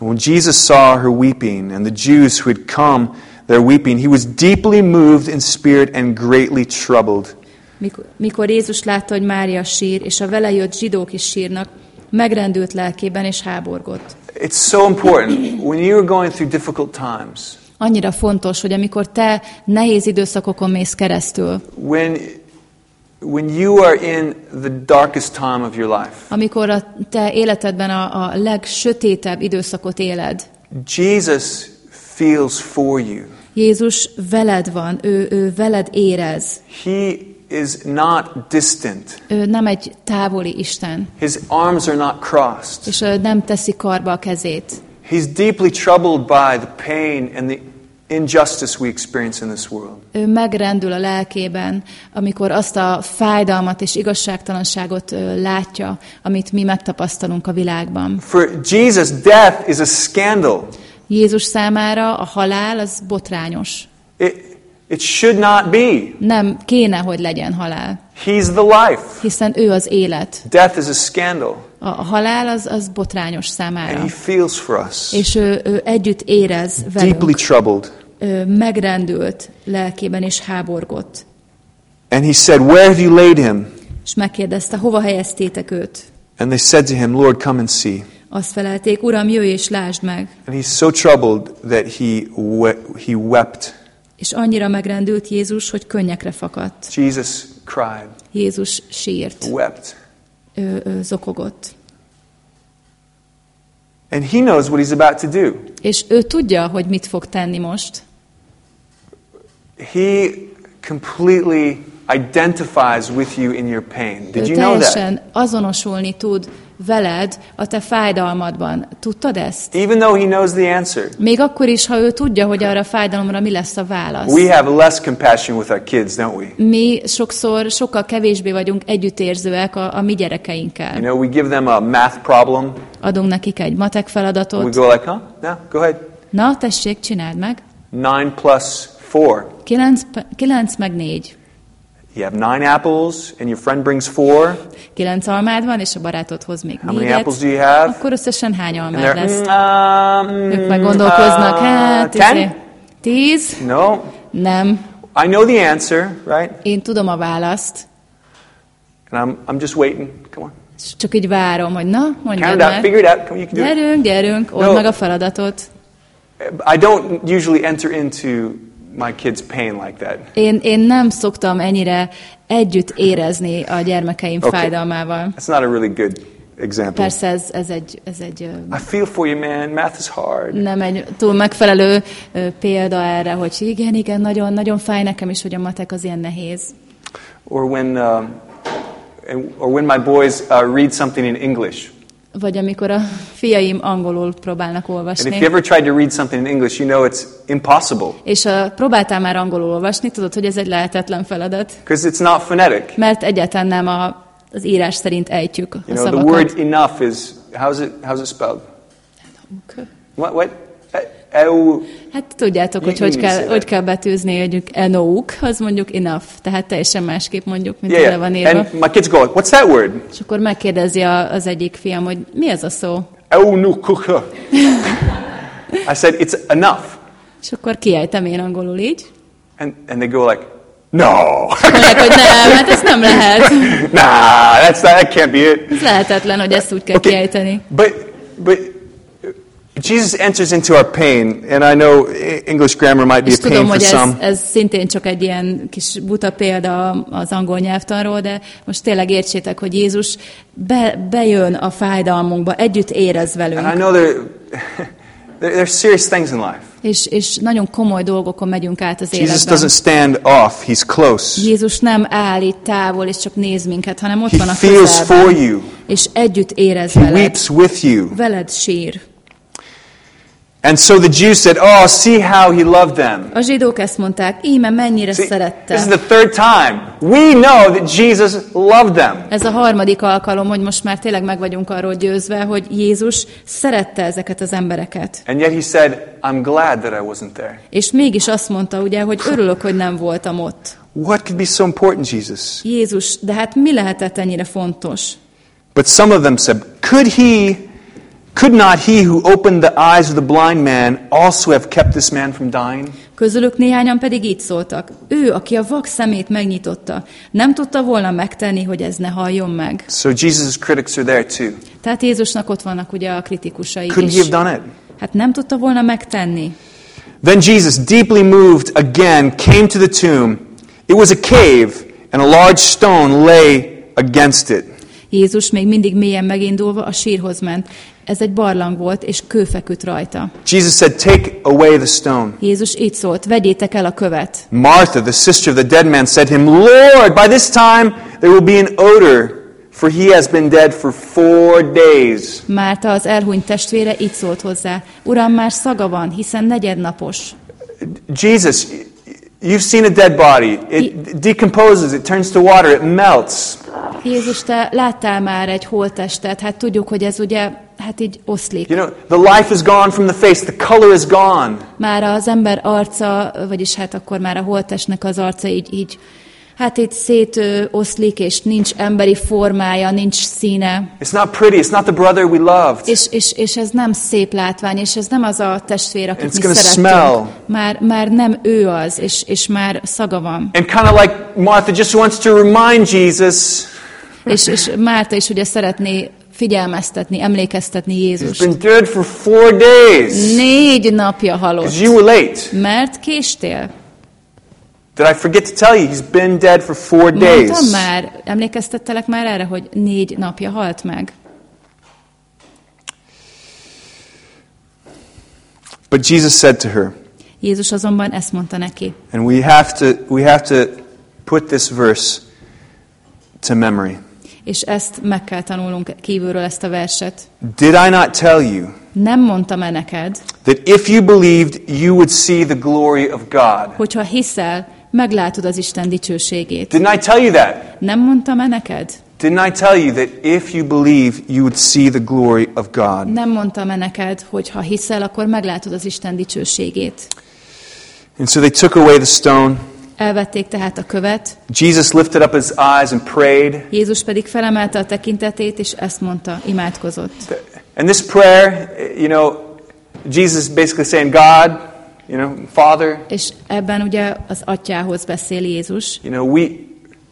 Speaker 2: And when Jesus saw her weeping, and the Jews who had come there weeping, he was deeply moved in spirit and greatly troubled.
Speaker 1: Mikor, mikor Jézus látta, hogy Mária sír, és a vele jött zsidók is sírnak, megrendült lelkében és háborgott.
Speaker 2: It's so important when you're going through difficult times,
Speaker 1: Annyira fontos, hogy amikor te nehéz időszakokon mész keresztül,
Speaker 2: when, when you are in the darkest time of your life,
Speaker 1: amikor a te életedben a, a legsötétebb időszakot éled,
Speaker 2: Jesus feels for you.
Speaker 1: Jézus veled van, ő, ő veled érez.
Speaker 2: He is not distant.
Speaker 1: Ő nem egy távoli Isten,
Speaker 2: His arms are not crossed.
Speaker 1: és ő nem teszi karba a kezét.
Speaker 2: He's deeply troubled by the pain and the injustice we experience in this world.
Speaker 1: Ő megrendül a lelkében, amikor azt a fájdalmat és igazságtalanságot látja, amit mi megtapasztalunk a világban.
Speaker 2: For Jesus, death is a scandal.
Speaker 1: Jézus számára a halál az botrányos.
Speaker 2: It, it should not be.
Speaker 1: Nem kéne, hogy legyen halál,
Speaker 2: He's the life.
Speaker 1: hiszen ő az élet.
Speaker 2: Death is a scandal.
Speaker 1: A halál az, az botrányos
Speaker 2: And
Speaker 1: számára.
Speaker 2: he feels for us.
Speaker 1: És ő, ő együtt érez
Speaker 2: Deeply
Speaker 1: velünk,
Speaker 2: troubled.
Speaker 1: Megrendült lelkében és háborgott.
Speaker 2: And he said, Where have you laid him?
Speaker 1: És megkérdezte, hova helyeztétek őt?
Speaker 2: And they said to him, Lord, come and see.
Speaker 1: Azt felelték, Uram, jöjj és lásd meg.
Speaker 2: And he's so troubled that he, we- he wept.
Speaker 1: És annyira megrendült Jézus, hogy könnyekre fakadt.
Speaker 2: Jesus cried,
Speaker 1: Jézus sírt,
Speaker 2: wept.
Speaker 1: ő, ő zokogott.
Speaker 2: And he knows what he's about to do.
Speaker 1: És ő tudja, hogy mit fog tenni most.
Speaker 2: He completely identifies with you in your pain. Did you know that?
Speaker 1: azonosulni tud veled a te fájdalmadban. Tudtad ezt?
Speaker 2: Even though he knows the answer.
Speaker 1: Még akkor is, ha ő tudja, hogy arra a fájdalomra mi lesz a válasz.
Speaker 2: We have less compassion with our kids, don't we?
Speaker 1: Mi sokszor sokkal kevésbé vagyunk együttérzőek a, a mi
Speaker 2: You
Speaker 1: gyerekeinkkel.
Speaker 2: know, we give them a math problem.
Speaker 1: Adunk nekik egy matek
Speaker 2: We
Speaker 1: feladatot.
Speaker 2: go like, huh? No, go ahead.
Speaker 1: Na, tessék, csináld meg.
Speaker 2: Nine plus four.
Speaker 1: Kilenc, kilenc meg négy.
Speaker 2: You have nine apples, and your friend brings four.
Speaker 1: Kilenc almád van, és a barátod hoz még
Speaker 2: How many
Speaker 1: négyet.
Speaker 2: apples do you have?
Speaker 1: Akkor összesen hány almád lesz?
Speaker 2: um,
Speaker 1: Ők meg gondolkoznak,
Speaker 2: uh,
Speaker 1: hát, izé,
Speaker 2: ten?
Speaker 1: tíz?
Speaker 2: No.
Speaker 1: Nem.
Speaker 2: I know the answer, right?
Speaker 1: Én tudom a választ,
Speaker 2: And I'm, I'm just waiting. Come on.
Speaker 1: csak így várom, hogy na, mondjad
Speaker 2: Count it
Speaker 1: meg.
Speaker 2: Figure it out. Come you can do it.
Speaker 1: Gyerünk, gyerünk, old
Speaker 2: No.
Speaker 1: meg a feladatot.
Speaker 2: I don't usually enter into my kids' pain like that.
Speaker 1: Én, én nem szoktam ennyire együtt érezni a gyermekeim
Speaker 2: Okay.
Speaker 1: fájdalmával.
Speaker 2: That's not a really good example.
Speaker 1: Persze ez, ez egy, ez egy
Speaker 2: I feel for you, man. Math is hard.
Speaker 1: nem egy túl megfelelő példa erre, hogy igen, igen, nagyon, nagyon fáj nekem is, hogy a matek az ilyen nehéz.
Speaker 2: Or when, and- or when my boys uh, read something in English.
Speaker 1: Vagy amikor a fiaim angolul próbálnak
Speaker 2: And if
Speaker 1: olvasni.
Speaker 2: you ever tried to read something in English, you know it's impossible
Speaker 1: És a, próbáltál már angolul olvasni, tudod, hogy ez egy lehetetlen feladat,
Speaker 2: because it's not phonetic.
Speaker 1: mert egyáltalán nem a, az írás szerint ejtjük a
Speaker 2: You know, the
Speaker 1: szavakat.
Speaker 2: word enough is how's it how's it spelled? What what? Eu-
Speaker 1: Hát tudjátok, hogy hogy kell, hogy kell betűzni, hogy enough, az mondjuk enough, tehát teljesen másképp mondjuk, mint
Speaker 2: Yeah,
Speaker 1: van írva.
Speaker 2: And my kids go "What's that word?"
Speaker 1: És akkor megkérdezi a, az egyik fiam, hogy mi ez a szó?
Speaker 2: Eunukucha. [LAUGHS] I said, "It's enough."
Speaker 1: És akkor kiejtem én angolul így.
Speaker 2: And and they go like, "No."
Speaker 1: Mondják, hogy nem, [LAUGHS] hát ez nem lehet.
Speaker 2: nah, that's that can't be it.
Speaker 1: Ez lehetetlen, hogy ezt úgy kell
Speaker 2: Okay,
Speaker 1: kiejteni.
Speaker 2: But but Jesus enters into our pain, and I know E- English grammar might be
Speaker 1: És
Speaker 2: a pain
Speaker 1: tudom,
Speaker 2: for
Speaker 1: hogy ez,
Speaker 2: some.
Speaker 1: ez szintén csak egy ilyen kis buta példa az angol nyelvtanról, de most tényleg értsétek, hogy Jézus be, bejön a fájdalmunkba, együtt érez
Speaker 2: And I
Speaker 1: velünk,
Speaker 2: know there [LAUGHS] there- there's serious things in life.
Speaker 1: és, és nagyon komoly dolgokon megyünk át az
Speaker 2: Jesus
Speaker 1: életben.
Speaker 2: doesn't stand off; he's close.
Speaker 1: Jézus nem áll itt távol, és csak néz minket, hanem ott
Speaker 2: He
Speaker 1: van a
Speaker 2: feels for
Speaker 1: közelben,
Speaker 2: you.
Speaker 1: és együtt érez
Speaker 2: He
Speaker 1: veled.
Speaker 2: weeps with you.
Speaker 1: Veled sír.
Speaker 2: And so the Jews said, "Oh, see how he loved them."
Speaker 1: A zsidók ezt mondták, íme mennyire
Speaker 2: See,
Speaker 1: szerette.
Speaker 2: this is the third time we know that Jesus loved them.
Speaker 1: Ez a harmadik alkalom, hogy most már tényleg meg vagyunk arról győzve, hogy Jézus szerette ezeket az embereket.
Speaker 2: And yet he said, "I'm glad that I wasn't there."
Speaker 1: És mégis azt mondta ugye, hogy örülök, hogy nem voltam ott.
Speaker 2: What could be so important, Jesus?
Speaker 1: Jézus, de hát mi lehetett ennyire fontos?
Speaker 2: But some of them said, Could he, could not he who opened the eyes of the blind man also have kept this man from dying?
Speaker 1: Közülük néhányan pedig így szóltak. Ő, aki a vak szemét megnyitotta, nem tudta volna megtenni, hogy ez ne halljon meg.
Speaker 2: So Jesus' critics are there too.
Speaker 1: Tehát Jézusnak ott vannak ugye a kritikusai
Speaker 2: Couldn't he have done it?
Speaker 1: Hát nem tudta volna megtenni.
Speaker 2: Then Jesus, deeply moved again, came to the tomb. It was a cave, and a large stone lay against it.
Speaker 1: Jézus még mindig mélyen megindulva a sírhoz ment. Ez egy barlang volt, és kő feküdt rajta.
Speaker 2: Jesus said, Take away the stone.
Speaker 1: Jézus így szólt, vegyétek el a követ.
Speaker 2: Martha, the sister of the dead man, said him, Lord, by this time there will be an odor, for he has been dead for four days.
Speaker 1: Márta az elhunyt testvére így szólt hozzá, Uram, már szaga van, hiszen negyednapos.
Speaker 2: Jesus, you've seen a dead body. It decomposes, it turns to water, it melts.
Speaker 1: Jézus, te láttál már egy holttestet, hát tudjuk, hogy ez ugye, hát így oszlik.
Speaker 2: You know, the life is gone from the face, the color is gone.
Speaker 1: Már az ember arca, vagyis hát akkor már a holttestnek az arca így, így hát itt szétoszlik, és nincs emberi formája, nincs színe.
Speaker 2: It's not pretty, it's not the brother we loved.
Speaker 1: És, és, és ez nem szép látvány, és ez nem az a testvér, akit mi
Speaker 2: gonna
Speaker 1: szeretünk.
Speaker 2: smell.
Speaker 1: Már, már nem ő az, és, és már szaga van.
Speaker 2: And kind of like Martha just wants to remind Jesus,
Speaker 1: És, és Márta is ugye szeretné figyelmeztetni, emlékeztetni
Speaker 2: he's
Speaker 1: Jézust.
Speaker 2: been dead for four days.
Speaker 1: Négy napja halott.
Speaker 2: You were late.
Speaker 1: Mert késtél.
Speaker 2: Did I forget to tell you, he's been dead for four
Speaker 1: Mondtam
Speaker 2: days.
Speaker 1: már, emlékeztettelek már erre, hogy négy napja halt meg.
Speaker 2: But Jesus said to her,
Speaker 1: Jézus azonban ezt mondta neki.
Speaker 2: and we have to, we have to put this verse to memory.
Speaker 1: És ezt meg kell tanulnunk kívülről ezt a verset.
Speaker 2: Did I not tell you
Speaker 1: Nem mondtam-e neked,
Speaker 2: that if you believed, you would see the glory of God?
Speaker 1: hogyha hiszel, meglátod az Isten dicsőségét.
Speaker 2: Didn't I tell you that?
Speaker 1: Nem mondtam-e neked?
Speaker 2: Didn't I tell you that if you believe, you would see the glory of God?
Speaker 1: Nem mondtam-e neked, hogy ha hiszel, akkor meglátod az Isten dicsőségét.
Speaker 2: And so they took away the stone.
Speaker 1: Elvették tehát a követ,
Speaker 2: Jesus lifted up his eyes and prayed.
Speaker 1: Jézus pedig felemelte a tekintetét, és ezt mondta, imádkozott.
Speaker 2: And this prayer, you know, Jesus basically saying, God, you know, Father,
Speaker 1: És ebben ugye az atyához beszél Jézus.
Speaker 2: you know, we,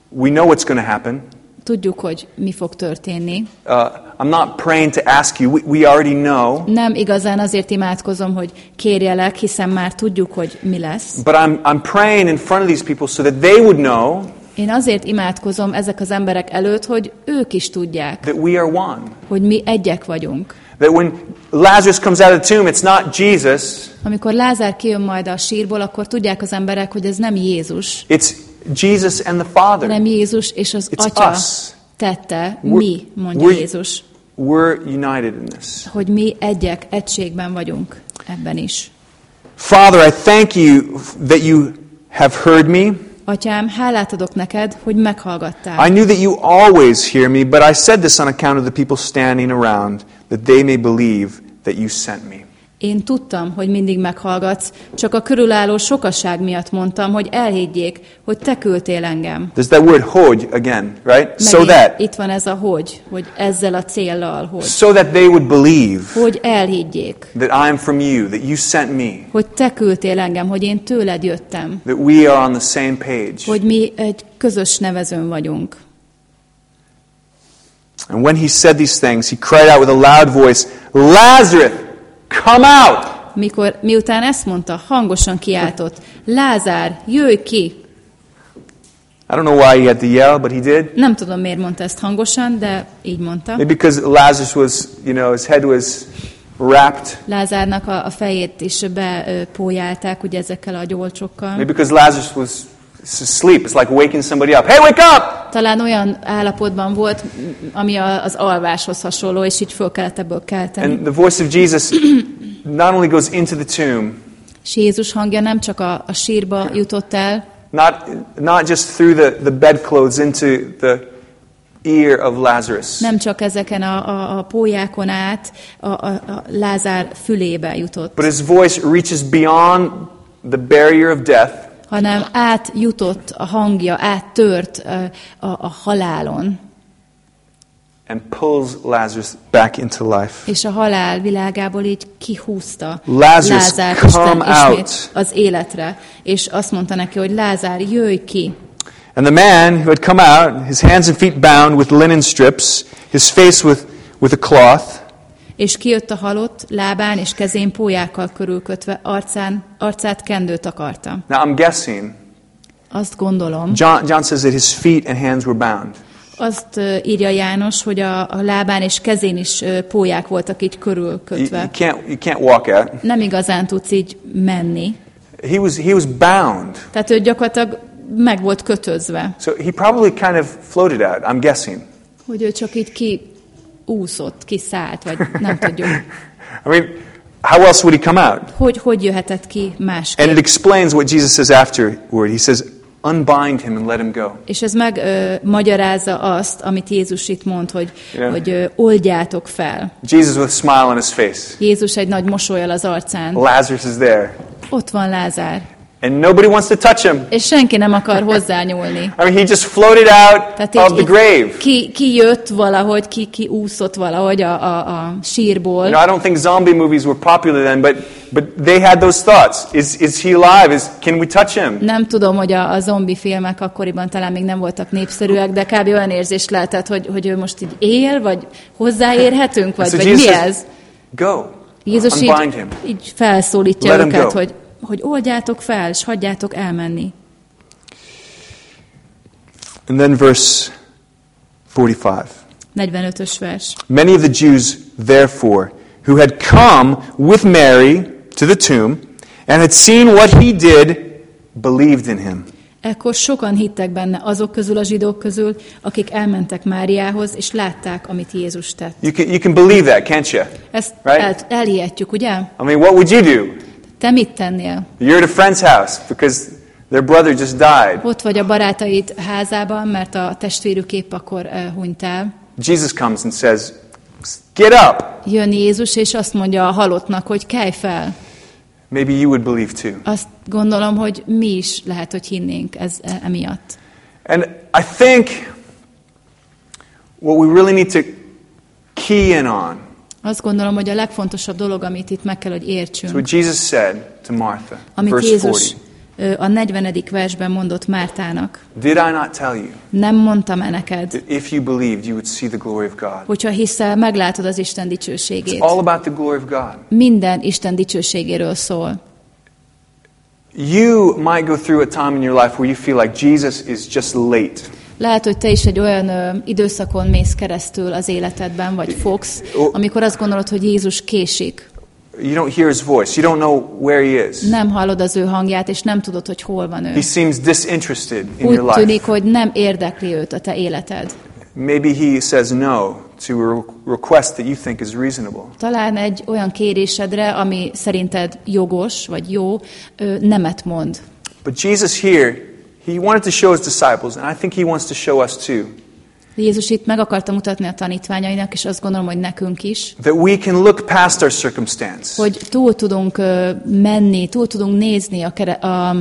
Speaker 2: we know what's going to happen.
Speaker 1: Tudjuk, hogy mi fog történni.
Speaker 2: Uh, I'm not praying to ask you. We, we already know.
Speaker 1: Nem igazán azért imádkozom, hogy kérjelek, hiszen már tudjuk, hogy mi lesz.
Speaker 2: But I'm, I'm praying in front of these people so that they would know
Speaker 1: Én azért imádkozom ezek az emberek előtt, hogy ők is tudják,
Speaker 2: that we are one.
Speaker 1: hogy mi egyek vagyunk.
Speaker 2: That when Lazarus comes out of the tomb, it's not Jesus,
Speaker 1: Amikor Lázár kijön majd a sírból, akkor tudják az emberek, hogy ez nem Jézus,
Speaker 2: it's Jesus and the Father.
Speaker 1: hanem Jézus és az
Speaker 2: It's
Speaker 1: Atya
Speaker 2: us.
Speaker 1: tette,
Speaker 2: We're-
Speaker 1: mi, mondja
Speaker 2: we're-
Speaker 1: Jézus,
Speaker 2: We're united in this.
Speaker 1: hogy mi egyek, egységben vagyunk ebben is.
Speaker 2: Father, I thank you that you have heard me.
Speaker 1: Atyám, hálát adok neked, hogy meghallgattál.
Speaker 2: I knew that you always hear me, but I said this on account of the people standing around, that they may believe that you sent me.
Speaker 1: Én tudtam, hogy mindig meghallgatsz, csak a körülálló sokaság miatt mondtam, hogy elhiggyék, hogy te küldtél engem.
Speaker 2: There's that word hogy again, right? So
Speaker 1: Megint
Speaker 2: that
Speaker 1: itt van ez a hogy, hogy ezzel a céllal, hogy,
Speaker 2: so that they would believe
Speaker 1: hogy elhiggyék,
Speaker 2: that I am from you, that you sent me,
Speaker 1: hogy te küldtél engem, hogy én tőled jöttem,
Speaker 2: that we are on the same page.
Speaker 1: hogy mi egy közös nevezőn vagyunk.
Speaker 2: And when he said these things, he cried out with a loud voice, Lazarus, come out!
Speaker 1: Mikor, miután ezt mondta, hangosan kiáltott, Lázár, jöjj ki!
Speaker 2: I don't know why he had to yell, but he did.
Speaker 1: Nem tudom, miért mondta ezt hangosan, de így mondta.
Speaker 2: Maybe because Lazarus was, you know, his head was wrapped.
Speaker 1: Lázárnak a, a fejét is bepójálták, ugye ezekkel a gyolcsokkal.
Speaker 2: Maybe because Lazarus was asleep. It's like waking somebody up. Hey, wake up!
Speaker 1: Talán olyan állapotban volt, ami az alváshoz hasonló, és így föl kellett ebből kelteni.
Speaker 2: And the voice of Jesus [CLEARS THROAT] not only goes into the tomb,
Speaker 1: És Jézus hangja nem csak a, a sírba jutott el,
Speaker 2: not, not just through the, the bedclothes into the ear of Lazarus,
Speaker 1: nem csak ezeken a, a, a pólyákon át a, a, a Lázár fülébe jutott,
Speaker 2: but his voice reaches beyond the barrier of death
Speaker 1: hanem átjutott a hangja, áttört ö, a, a halálon,
Speaker 2: and pulls Lazarus back into life.
Speaker 1: és a halál világából így kihúzta
Speaker 2: Lazarus,
Speaker 1: Lázárt
Speaker 2: come
Speaker 1: Isten ismét
Speaker 2: out.
Speaker 1: az életre, és azt mondta neki, hogy Lázár, jöjj ki.
Speaker 2: And the man who had come out, his hands and feet bound with linen strips, his face with, with a cloth,
Speaker 1: És kijött a halott, lábán és kezén pólyákkal körülkötve, arcán, arcát kendőt akarta.
Speaker 2: Now I'm guessing.
Speaker 1: Azt gondolom,
Speaker 2: John, John says that his feet and hands were bound.
Speaker 1: azt írja János, hogy a, a lábán és kezén is pólyák voltak így
Speaker 2: You, you,
Speaker 1: körülkötve.
Speaker 2: can't, you can't walk out.
Speaker 1: Nem igazán tudsz így menni.
Speaker 2: He was, he was bound.
Speaker 1: Tehát ő gyakorlatilag meg volt kötözve,
Speaker 2: So he probably kind of floated out, I'm guessing.
Speaker 1: hogy ő csak így ki úszott, kiszállt, vagy nem tudjuk. [LAUGHS]
Speaker 2: I mean, how else would he come out?
Speaker 1: Hogy, hogy jöhetett ki
Speaker 2: And it
Speaker 1: másképp?
Speaker 2: explains what Jesus says afterward. He says, unbind him and let him go.
Speaker 1: És ez meg magyarázza azt, amit Jézus itt mond, hogy,
Speaker 2: Igen.
Speaker 1: hogy ö, oldjátok fel.
Speaker 2: Jesus with a smile on his face.
Speaker 1: Jézus egy nagy mosolyal az arcán.
Speaker 2: Lazarus is there.
Speaker 1: Ott van Lázár.
Speaker 2: And nobody wants to touch him.
Speaker 1: És senki nem akar hozzányúlni.
Speaker 2: I mean, he just floated out
Speaker 1: Tehát
Speaker 2: of the grave.
Speaker 1: ki, ki jött valahogy, ki, ki úszott valahogy a, a, a sírból.
Speaker 2: You know, I don't think zombie movies were popular then, but, but they had those thoughts. Is, is he alive? Is, can we touch him?
Speaker 1: Nem tudom, hogy a, a zombi filmek akkoriban talán még nem voltak népszerűek, de kb. olyan érzés lehetett, hogy, hogy ő most így él, vagy hozzáérhetünk, vagy,
Speaker 2: So
Speaker 1: vagy
Speaker 2: Jesus
Speaker 1: mi ez?
Speaker 2: Go.
Speaker 1: Jézus így,
Speaker 2: him.
Speaker 1: így felszólítja
Speaker 2: Let
Speaker 1: őket, hogy, hogy oldjátok fel, és hagyjátok elmenni.
Speaker 2: And then verse 45.
Speaker 1: 45-ös vers.
Speaker 2: Many of the Jews, therefore, who had come with Mary to the tomb and had seen what he did, believed in him.
Speaker 1: Ekkor sokan hittek benne azok közül a zsidók közül, akik elmentek Máriához, és látták, amit Jézus tett.
Speaker 2: You can, you can believe that, can't you?
Speaker 1: Ezt
Speaker 2: Right.
Speaker 1: el, elhihetjük, ugye?
Speaker 2: I mean, what would you do?
Speaker 1: Te mit tennél?
Speaker 2: You're at a friend's house because their brother just died.
Speaker 1: Ott vagy a barátaid házában, mert a testvérük épp akkor uh, hunyt el.
Speaker 2: Jesus comes and says, Get up.
Speaker 1: Jön Jézus, és azt mondja a halottnak, hogy kelj fel.
Speaker 2: Maybe you would believe too.
Speaker 1: Azt gondolom, hogy mi is lehet, hogy hinnénk ez e- emiatt.
Speaker 2: And I think what we really need to key in on
Speaker 1: Azt gondolom, hogy a legfontosabb dolog, amit itt meg kell, hogy értsünk,
Speaker 2: what Jesus said to Martha,
Speaker 1: amit
Speaker 2: verse
Speaker 1: Jézus
Speaker 2: 40.
Speaker 1: ö, a 40. versben mondott Mártának.
Speaker 2: Did I not tell you
Speaker 1: Nem mondtam-e neked,
Speaker 2: that if you believed, you would see the glory of God?
Speaker 1: hogyha hiszel, meglátod az Isten
Speaker 2: It's
Speaker 1: dicsőségét.
Speaker 2: all about the glory of God.
Speaker 1: Minden Isten dicsőségéről szól.
Speaker 2: You might go through a time in your life where you feel like Jesus is just late.
Speaker 1: Lehet, hogy te is egy olyan ö, időszakon mész keresztül az életedben, vagy fogsz, amikor azt gondolod, hogy Jézus késik.
Speaker 2: You don't hear his voice. You don't know where he is.
Speaker 1: Nem hallod az ő hangját, és nem tudod, hogy hol van ő.
Speaker 2: He seems disinterested in
Speaker 1: Úgy
Speaker 2: your
Speaker 1: tűnik,
Speaker 2: life.
Speaker 1: hogy nem érdekli őt a te életed.
Speaker 2: Maybe he says no to a request that you think is reasonable.
Speaker 1: Talán egy olyan kérésedre, ami szerinted jogos, vagy jó, nemet mond.
Speaker 2: But Jesus here, he wanted to show his disciples, and I think he wants to show us too,
Speaker 1: Jézus itt meg akarta mutatni a tanítványainak, és azt gondolom, hogy nekünk is,
Speaker 2: that we can look past our circumstance.
Speaker 1: hogy túl tudunk menni, túl tudunk nézni a, kere, a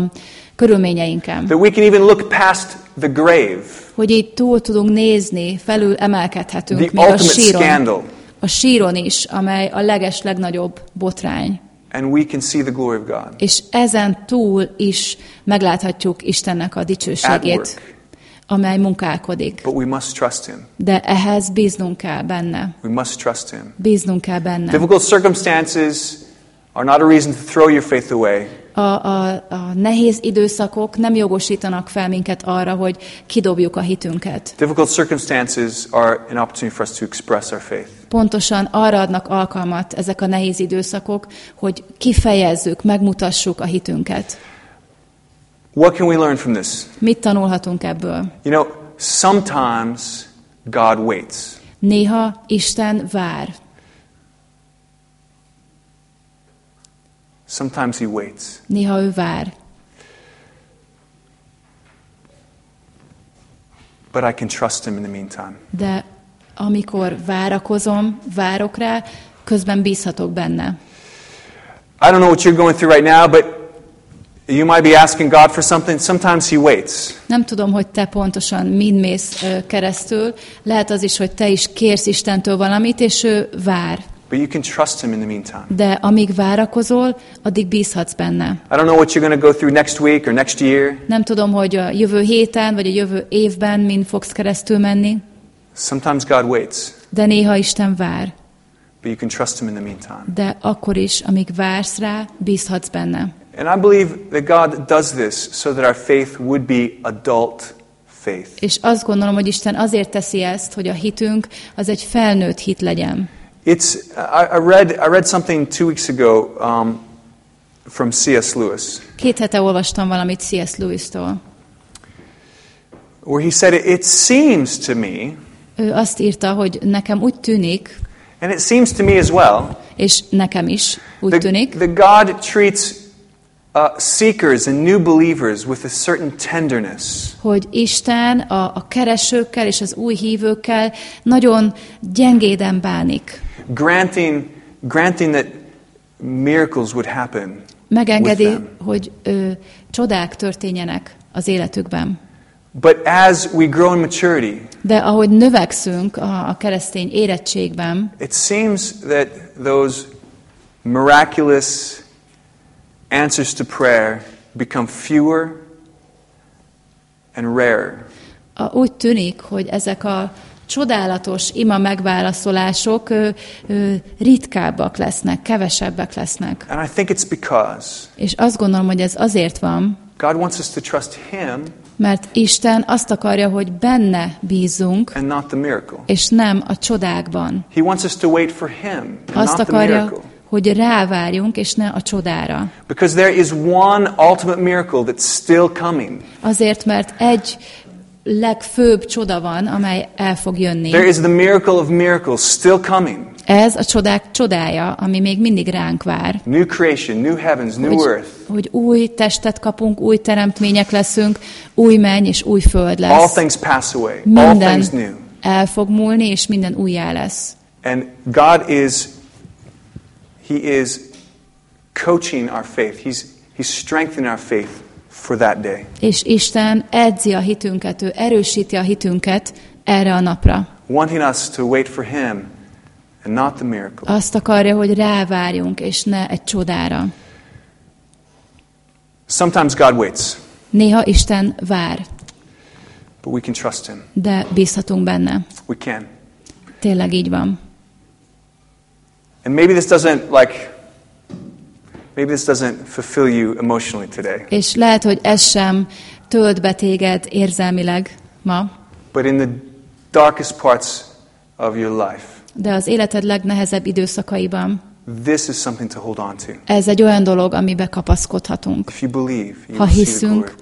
Speaker 1: körülményeinken.
Speaker 2: That we can even look past the grave,
Speaker 1: Hogy így túl tudunk nézni, felül emelkedhetünk,
Speaker 2: the
Speaker 1: még a síron.
Speaker 2: scandal,
Speaker 1: A síron is, amely a leges, legnagyobb botrány.
Speaker 2: And we can see the glory of God
Speaker 1: És ezen túl is megláthatjuk Istennek a dicsőségét, amely munkálkodik.
Speaker 2: But we must trust him.
Speaker 1: De ehhez bíznunk kell benne.
Speaker 2: We must trust him.
Speaker 1: Bíznunk kell benne.
Speaker 2: Difficult circumstances are not a reason to throw your faith away.
Speaker 1: A, a, a nehéz időszakok nem jogosítanak fel minket arra, hogy kidobjuk a hitünket.
Speaker 2: Difficult circumstances are an opportunity for us to express our faith.
Speaker 1: Pontosan arra adnak alkalmat ezek a nehéz időszakok, hogy kifejezzük, megmutassuk a hitünket.
Speaker 2: What can we learn from this?
Speaker 1: Mit tanulhatunk ebből?
Speaker 2: You know, sometimes God waits.
Speaker 1: Néha Isten vár.
Speaker 2: Sometimes He waits.
Speaker 1: Néha ő vár.
Speaker 2: But I can trust Him in the meantime.
Speaker 1: De amikor várakozom, várok rá, közben bízhatok benne.
Speaker 2: I don't know what you're going through right now, but you might be asking God for something. Sometimes He waits.
Speaker 1: Nem tudom, hogy te pontosan mind mész keresztül. Lehet az is, hogy te is kérsz Istentől valamit, és ő vár.
Speaker 2: But you can trust Him in the meantime.
Speaker 1: De amíg várakozol, addig bízhatsz benne.
Speaker 2: I don't know what you're going to go through next week or next year.
Speaker 1: Nem tudom, hogy a jövő héten, vagy a jövő évben mind fogsz keresztül menni,
Speaker 2: Sometimes God waits,
Speaker 1: de néha Isten vár.
Speaker 2: but you can trust Him in the meantime.
Speaker 1: De akkor is, amíg vársz rá, bízhatsz benne.
Speaker 2: And I believe that God does this so that our faith would be adult faith.
Speaker 1: És azt gondolom, hogy Isten azért teszi ezt, hogy a hitünk az egy felnőtt hit legyen.
Speaker 2: It's, I, I, read, I read something two weeks ago um, from C.S. Lewis,
Speaker 1: Két hete olvastam valamit C.S. Lewis-tól.
Speaker 2: where he said, It, it seems to me,
Speaker 1: Ő azt írta, hogy nekem úgy tűnik,
Speaker 2: and it seems to me as well,
Speaker 1: és nekem is úgy
Speaker 2: that,
Speaker 1: tűnik,
Speaker 2: that God treats uh, seekers and new believers with a certain tenderness.
Speaker 1: hogy Isten a, a keresőkkel és az új hívőkkel nagyon gyengéden bánik.
Speaker 2: granting, granting that miracles would happen
Speaker 1: Megengedi, hogy ö, csodák történjenek az életükben.
Speaker 2: But as we grow in maturity,
Speaker 1: De ahogy növekszünk a, a keresztény érettségben,
Speaker 2: it seems that those miraculous answers to prayer become fewer and rarer.
Speaker 1: a, úgy tűnik, hogy ezek a csodálatos ima megválaszolások ö, ö, ritkábbak lesznek, kevesebbek lesznek.
Speaker 2: And I think it's because
Speaker 1: És azt gondolom, hogy ez azért van,
Speaker 2: God wants us to trust Him
Speaker 1: mert Isten azt akarja, hogy benne bízzunk,
Speaker 2: and not the miracle.
Speaker 1: és nem a csodákban.
Speaker 2: He wants us to wait for Him and
Speaker 1: Azt
Speaker 2: not the
Speaker 1: akarja,
Speaker 2: miracle.
Speaker 1: hogy rávárjunk, és ne a csodára.
Speaker 2: Because there is one ultimate miracle that's still coming.
Speaker 1: Azért, mert egy legfőbb csoda van, amely el fog jönni.
Speaker 2: There is the miracle of miracles still coming.
Speaker 1: Ez a csodák csodája, ami még mindig ránk vár.
Speaker 2: New creation, new heavens, new
Speaker 1: Hogy,
Speaker 2: earth.
Speaker 1: hogy új testet kapunk, új teremtmények leszünk, új menny és új föld
Speaker 2: All
Speaker 1: lesz.
Speaker 2: things pass away. All
Speaker 1: Minden
Speaker 2: things new.
Speaker 1: el fog múlni, és minden újjá lesz.
Speaker 2: And God is He is coaching our faith. He's He's strengthening our faith for that day.
Speaker 1: És Isten edzi a hitünket, ő erősíti a hitünket erre a napra.
Speaker 2: Wanting us to wait for Him and not the miracle.
Speaker 1: Azt akarja, hogy rávárjunk, és ne egy csodára.
Speaker 2: Sometimes God waits,
Speaker 1: Néha Isten vár,
Speaker 2: but we can trust Him.
Speaker 1: de bízhatunk benne.
Speaker 2: We can.
Speaker 1: Tényleg így van.
Speaker 2: And maybe this doesn't like maybe this doesn't fulfill you emotionally today.
Speaker 1: És lehet, hogy ez sem tölt be téged érzelmileg ma,
Speaker 2: But in the darkest parts of your life,
Speaker 1: de az életed legnehezebb időszakaiban
Speaker 2: this is something to hold on to.
Speaker 1: ez egy olyan dolog, amibe kapaszkodhatunk.
Speaker 2: If you believe, you
Speaker 1: Ha hiszünk.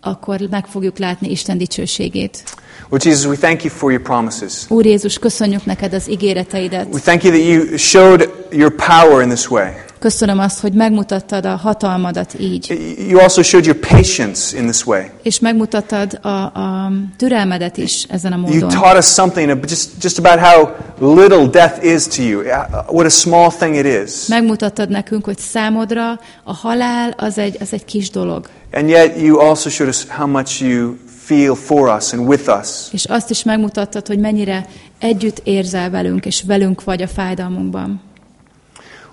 Speaker 1: Akkor meg fogjuk látni Isten dicsőségét.
Speaker 2: Lord Jesus, we thank you for your promises.
Speaker 1: Úr Jézus, köszönjük neked az ígéreteidet.
Speaker 2: We thank you that you showed your power in this way.
Speaker 1: Köszönöm azt, hogy megmutattad a hatalmadat így.
Speaker 2: You also showed your patience in this way.
Speaker 1: És megmutattad a, a türelmedet is ezen a
Speaker 2: You
Speaker 1: módon.
Speaker 2: taught us something just, just about how little death is to you, uh, what a small thing it is.
Speaker 1: Megmutattad nekünk, hogy számodra a halál az egy, az egy kis dolog.
Speaker 2: And yet you also showed us how much you feel for us and with us.
Speaker 1: És azt is megmutattad, hogy mennyire együtt érzel velünk, és velünk vagy a fájdalmunkban.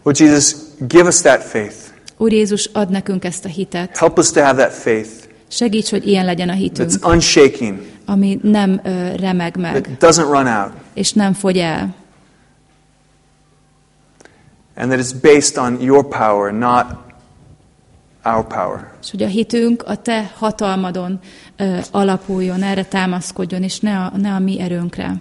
Speaker 2: Lord Jesus, give us that faith.
Speaker 1: Úr Jézus, ad nekünk ezt a hitet.
Speaker 2: Help us to have that faith
Speaker 1: Segíts, hogy ilyen legyen a hitünk,
Speaker 2: that's unshaking,
Speaker 1: ami nem ö, remeg meg,
Speaker 2: that doesn't run out,
Speaker 1: és nem fogy el,
Speaker 2: and that is based on your power, not our power.
Speaker 1: és hogy a hitünk a te hatalmadon ö, alapuljon, erre támaszkodjon, és ne a, ne a mi erőnkre.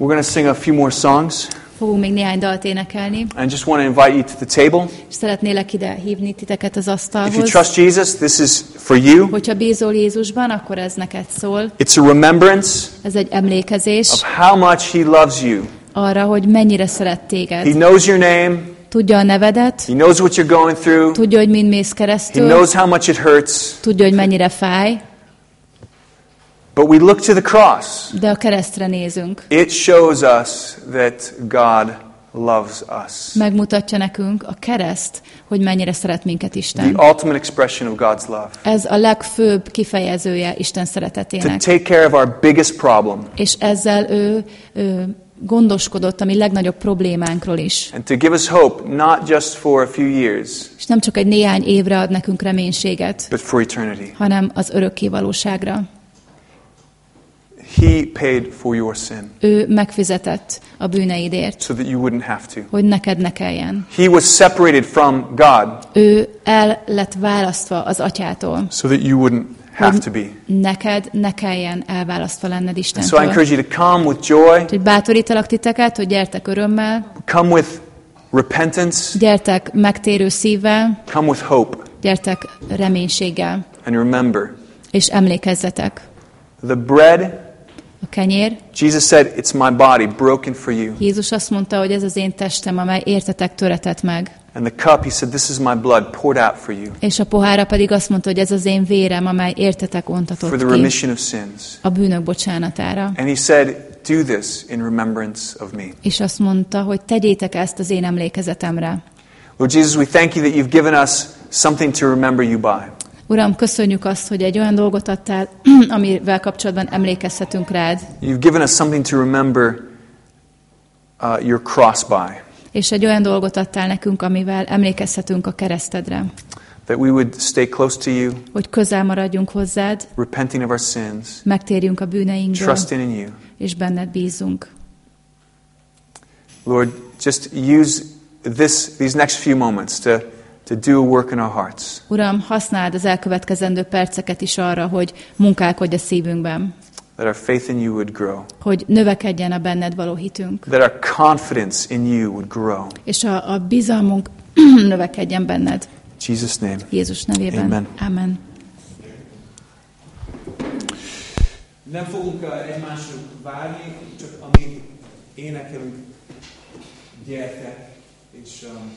Speaker 2: We're going to sing a few more songs.
Speaker 1: Fogunk még néhány dalt énekelni,
Speaker 2: I just want to invite you to the table.
Speaker 1: és szeretnélek ide hívni titeket az
Speaker 2: If you
Speaker 1: asztalhoz.
Speaker 2: trust Jesus, this is for you.
Speaker 1: Hogyha bízol Jézusban, akkor ez neked szól.
Speaker 2: It's a remembrance
Speaker 1: Ez egy emlékezés
Speaker 2: of how much He loves you.
Speaker 1: arra, hogy mennyire szeret
Speaker 2: He
Speaker 1: téged.
Speaker 2: knows your name,
Speaker 1: Tudja a nevedet,
Speaker 2: He knows what you're going through,
Speaker 1: tudja, hogy mind mész
Speaker 2: He
Speaker 1: keresztül,
Speaker 2: knows how much it hurts.
Speaker 1: tudja, hogy mennyire fáj,
Speaker 2: But we look to the cross.
Speaker 1: de a keresztre nézünk.
Speaker 2: It shows us that God loves us.
Speaker 1: Megmutatja nekünk a kereszt, hogy mennyire szeret minket
Speaker 2: The
Speaker 1: Isten.
Speaker 2: ultimate expression of God's love.
Speaker 1: Ez a legfőbb kifejezője Isten
Speaker 2: To
Speaker 1: szeretetének.
Speaker 2: take care of our biggest problem
Speaker 1: És ezzel ő, ő gondoskodott a mi legnagyobb problémánkról is.
Speaker 2: and to give us hope, not just for a few years,
Speaker 1: És nem csak egy néhány évre ad nekünk reménységet,
Speaker 2: but for eternity.
Speaker 1: hanem az örökké valóságra.
Speaker 2: He paid for your sin
Speaker 1: Ő megfizetett a bűneidért,
Speaker 2: so that you wouldn't have to.
Speaker 1: hogy neked ne kelljen.
Speaker 2: He was separated from God
Speaker 1: Ő el lett választva az atyától,
Speaker 2: so that you wouldn't have to be.
Speaker 1: neked ne kelljen elválasztva lenned
Speaker 2: And so I
Speaker 1: Istentől.
Speaker 2: encourage you to come with joy,
Speaker 1: Hogy bátorítalak titeket, hogy gyertek örömmel,
Speaker 2: come with repentance,
Speaker 1: gyertek megtérő szívvel,
Speaker 2: come with hope,
Speaker 1: gyertek reménységgel,
Speaker 2: and remember
Speaker 1: és emlékezzetek.
Speaker 2: the bread,
Speaker 1: A kenyér,
Speaker 2: Jesus said, It's my body broken for you.
Speaker 1: Jézus azt mondta, hogy ez az én testem, amely értetek töretett meg.
Speaker 2: And the cup, he said, This is my blood poured out for you
Speaker 1: És a pohára pedig azt mondta, hogy ez az én vérem, amely értetek
Speaker 2: for
Speaker 1: ontatott
Speaker 2: the
Speaker 1: ki
Speaker 2: remission of sins.
Speaker 1: a bűnök bocsánatára.
Speaker 2: And he said, Do this in remembrance of me.
Speaker 1: És azt mondta, hogy tegyétek ezt az én emlékezetemre.
Speaker 2: Lord Jesus, we thank you that you've given us something to remember you by.
Speaker 1: Uram, köszönjük azt, hogy egy olyan dolgot adtál, [CLEARS THROAT] amivel kapcsolatban emlékezhetünk rád,
Speaker 2: You've given us something to remember uh, your cross by,
Speaker 1: és egy olyan dolgot adtál nekünk, amivel emlékezhetünk a keresztedre,
Speaker 2: that we would stay close to you,
Speaker 1: hogy közel maradjunk hozzád,
Speaker 2: repenting of our sins,
Speaker 1: megtérjünk a bűneinkből,
Speaker 2: trusting in you.
Speaker 1: és benned bízunk.
Speaker 2: Lord, just use this, these next few moments to, to do a work in our hearts.
Speaker 1: Uram, használd az elkövetkezendő perceket is arra, hogy munkálkodj a szívünkben.
Speaker 2: that our faith in you would grow,
Speaker 1: hogy növekedjen a benned való hitünk,
Speaker 2: that our confidence in you would grow.
Speaker 1: és a, a bizalmunk [CLEARS THROAT] növekedjen benned.
Speaker 2: In Jesus' name.
Speaker 1: Jézus nevében.
Speaker 2: Amen.
Speaker 1: Amen.
Speaker 2: Nem fogunk uh, egymásra várni, csak amíg énekelünk, gyertek, és, um,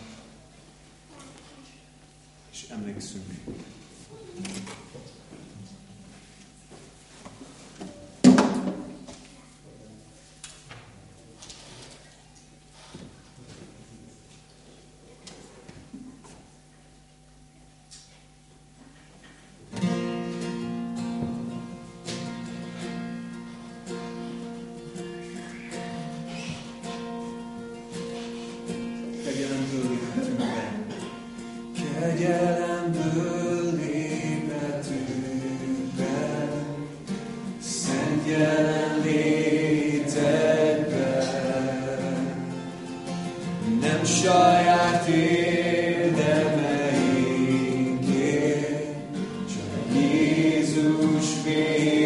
Speaker 2: I'm next to me. Jézus vérével.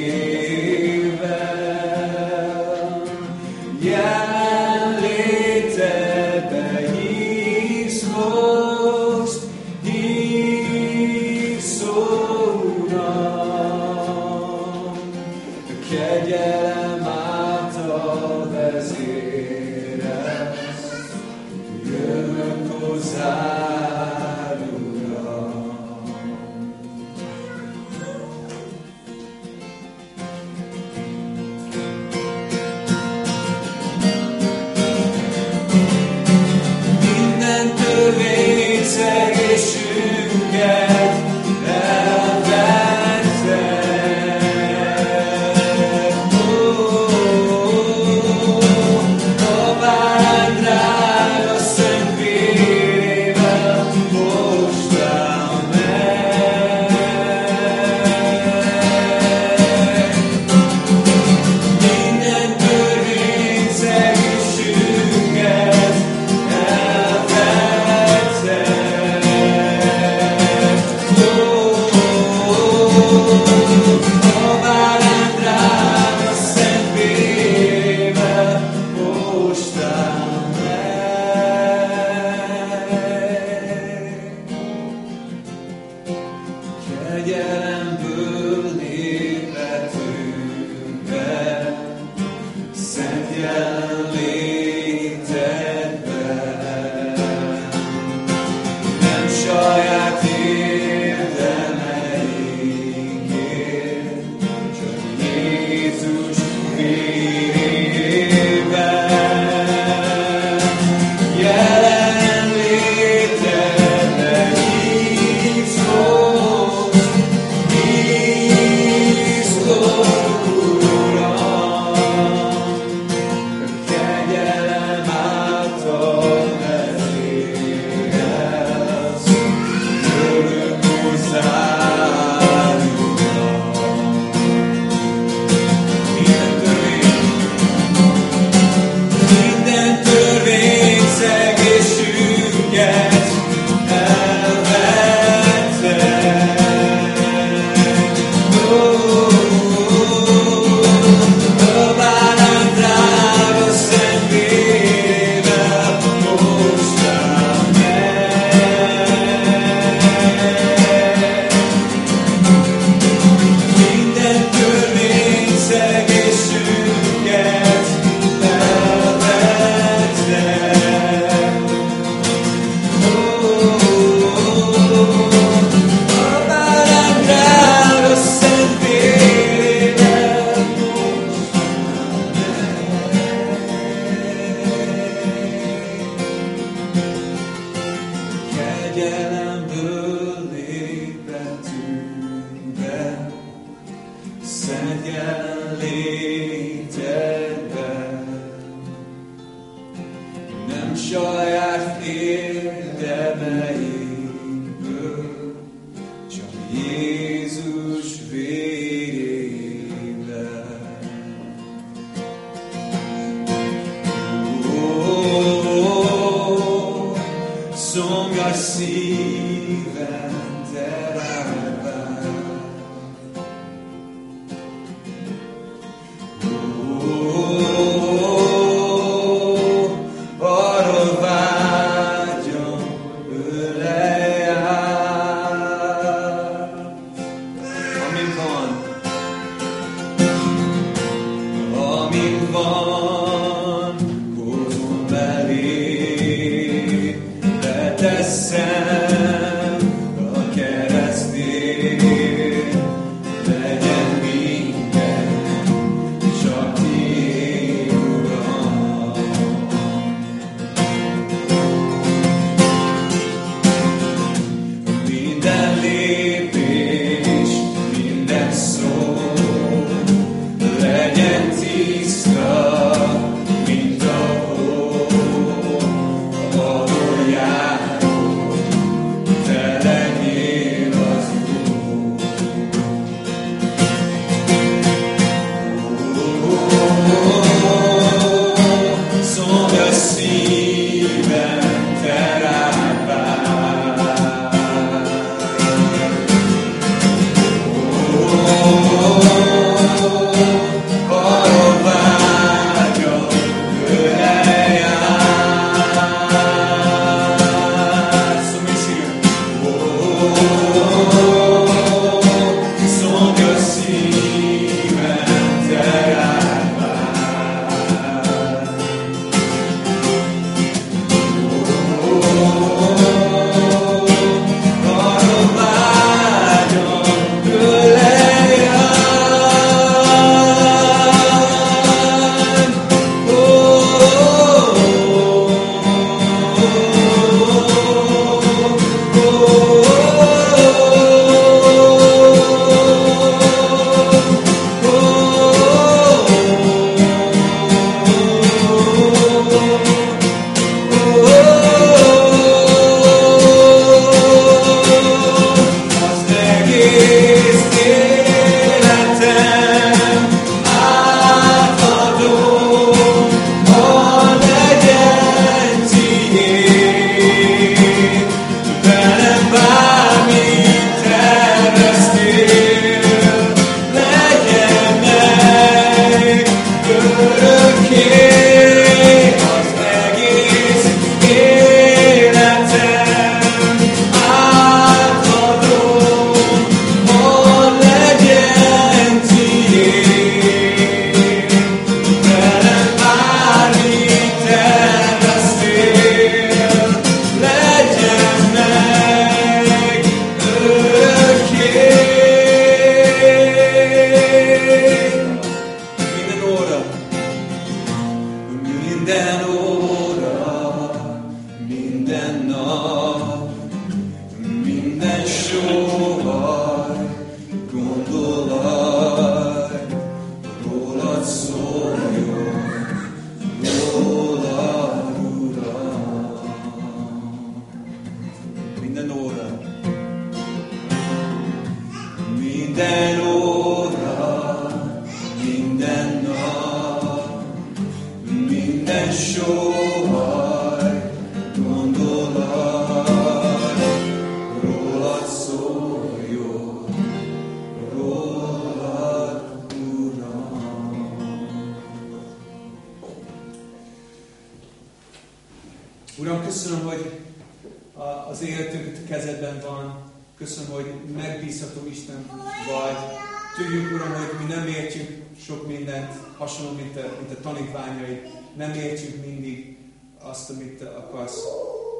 Speaker 2: Sok mindent, hasonló, mint a, mint a tanítványai. Nem értjük mindig azt, amit akarsz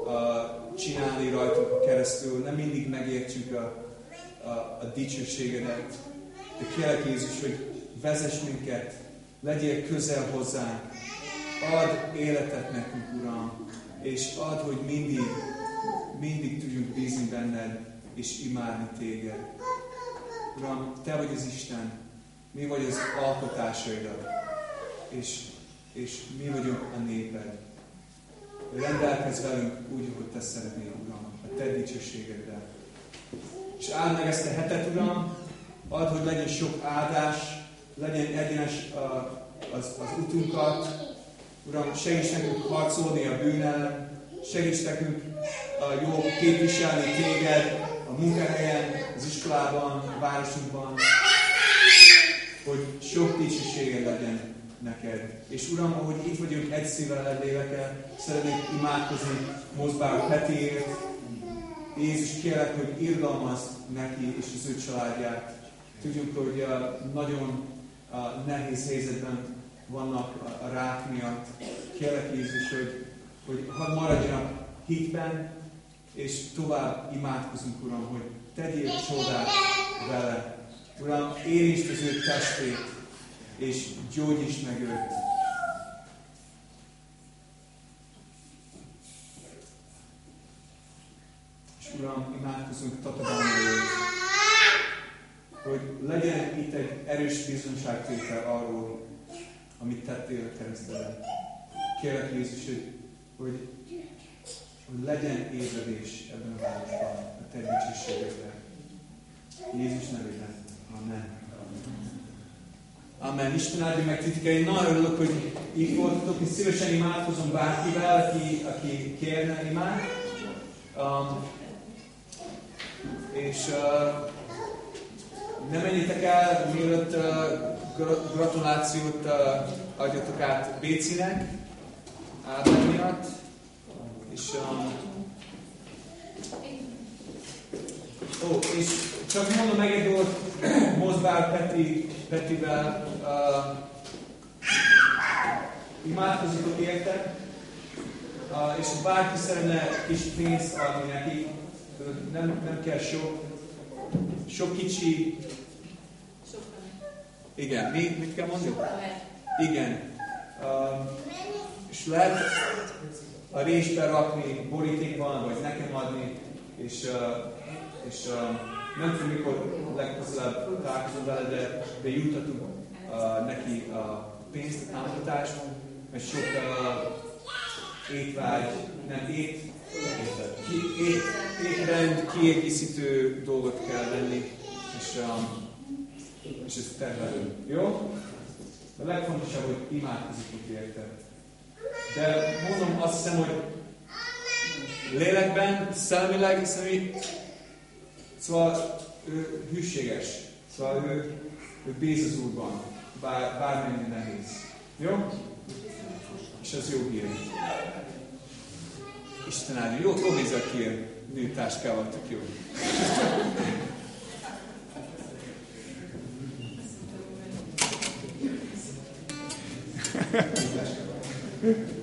Speaker 2: uh, csinálni rajtunk keresztül. Nem mindig megértjük a, a, a dicsőségedet. De kérlek Jézus, hogy vezess minket, legyél közel hozzánk, Ad életet nekünk, Uram, és add, hogy mindig, mindig tudjunk bízni benned, és imádni téged. Uram, Te vagy az Isten, mi vagy az alkotásaidat, és, és mi vagyunk a néped. Rendelkezz velünk úgy, ahogy Te szeretnél, Uram, a Te dicsőségeddel. És áld meg ezt a hetet, Uram, add, hogy legyen sok áldás, legyen egyenes az, az utunkat, Uram, segíts nekünk harcolni a bűn ellen, segíts nekünk a jó képviselni téged a munkahelyen, az iskolában, a városunkban, hogy sok dicsőséged legyen neked. És Uram, ahogy itt vagyunk egy szívvel, egy lélekkel, szeretnék imádkozni Mozbár Petiért. Jézus, kérlek, hogy irgalmazd neki és az ő családját. Tudjuk, hogy uh, nagyon uh, nehéz helyzetben vannak a, a rák miatt. Kérlek Jézus, hogy, hogy hadd maradjanak hitben, és tovább imádkozunk, Uram, hogy tegyél csodát vele. Uram, érintsd az ő testét, és gyógyítsd meg őt. És Uram, imádkozunk Tatabányról, hogy legyen itt egy erős bizonságtétel arról, amit tettél a keresztelen. Kérlek Jézus, hogy, hogy, hogy legyen ébredés ebben a városban, a Te. Jézus nevében. Amen. Amen. Isten áldja meg titeket. Nagyon örülök, hogy itt voltatok, és szívesen imádkozom bárkivel, aki, aki kérne imád. Um, és uh, ne menjétek el, mielőtt uh, gra- gratulációt uh, adjatok át Bécinek, áldás miatt. És, um, ó, és csak mondom meg egy dolgot, [CLEARS THROAT] Mozbár Peti, Petivel, uh, imádkozik érte, uh, és bárki szeretne kis pénzt adni neki, nem, nem kell sok, sok kicsi, igen, mi, mit kell mondani? Igen. Um, és lehet a résbe rakni borítékban, vagy nekem adni, és, uh, és uh, nem tudom, mikor legközelebb találkozom vele, de, de jutatunk uh, neki a pénzt, támogatást, mert sok uh, étvágy, nem ét, ét, étrend, kiegészítő dolgot kell venni, és, um, és ezt tervelünk. Jó? A legfontosabb, hogy imádkozik érte. De mondom, azt hiszem, hogy lélekben, szellemileg, szellemi, szóval ő hűséges. Szóval ő, ő bíz az Úrban, bár, bármennyi nehéz. Jó? És ez jó hír. Isten áldja. Jó, nézel ki nőtáskával, tök jó. [LAUGHS]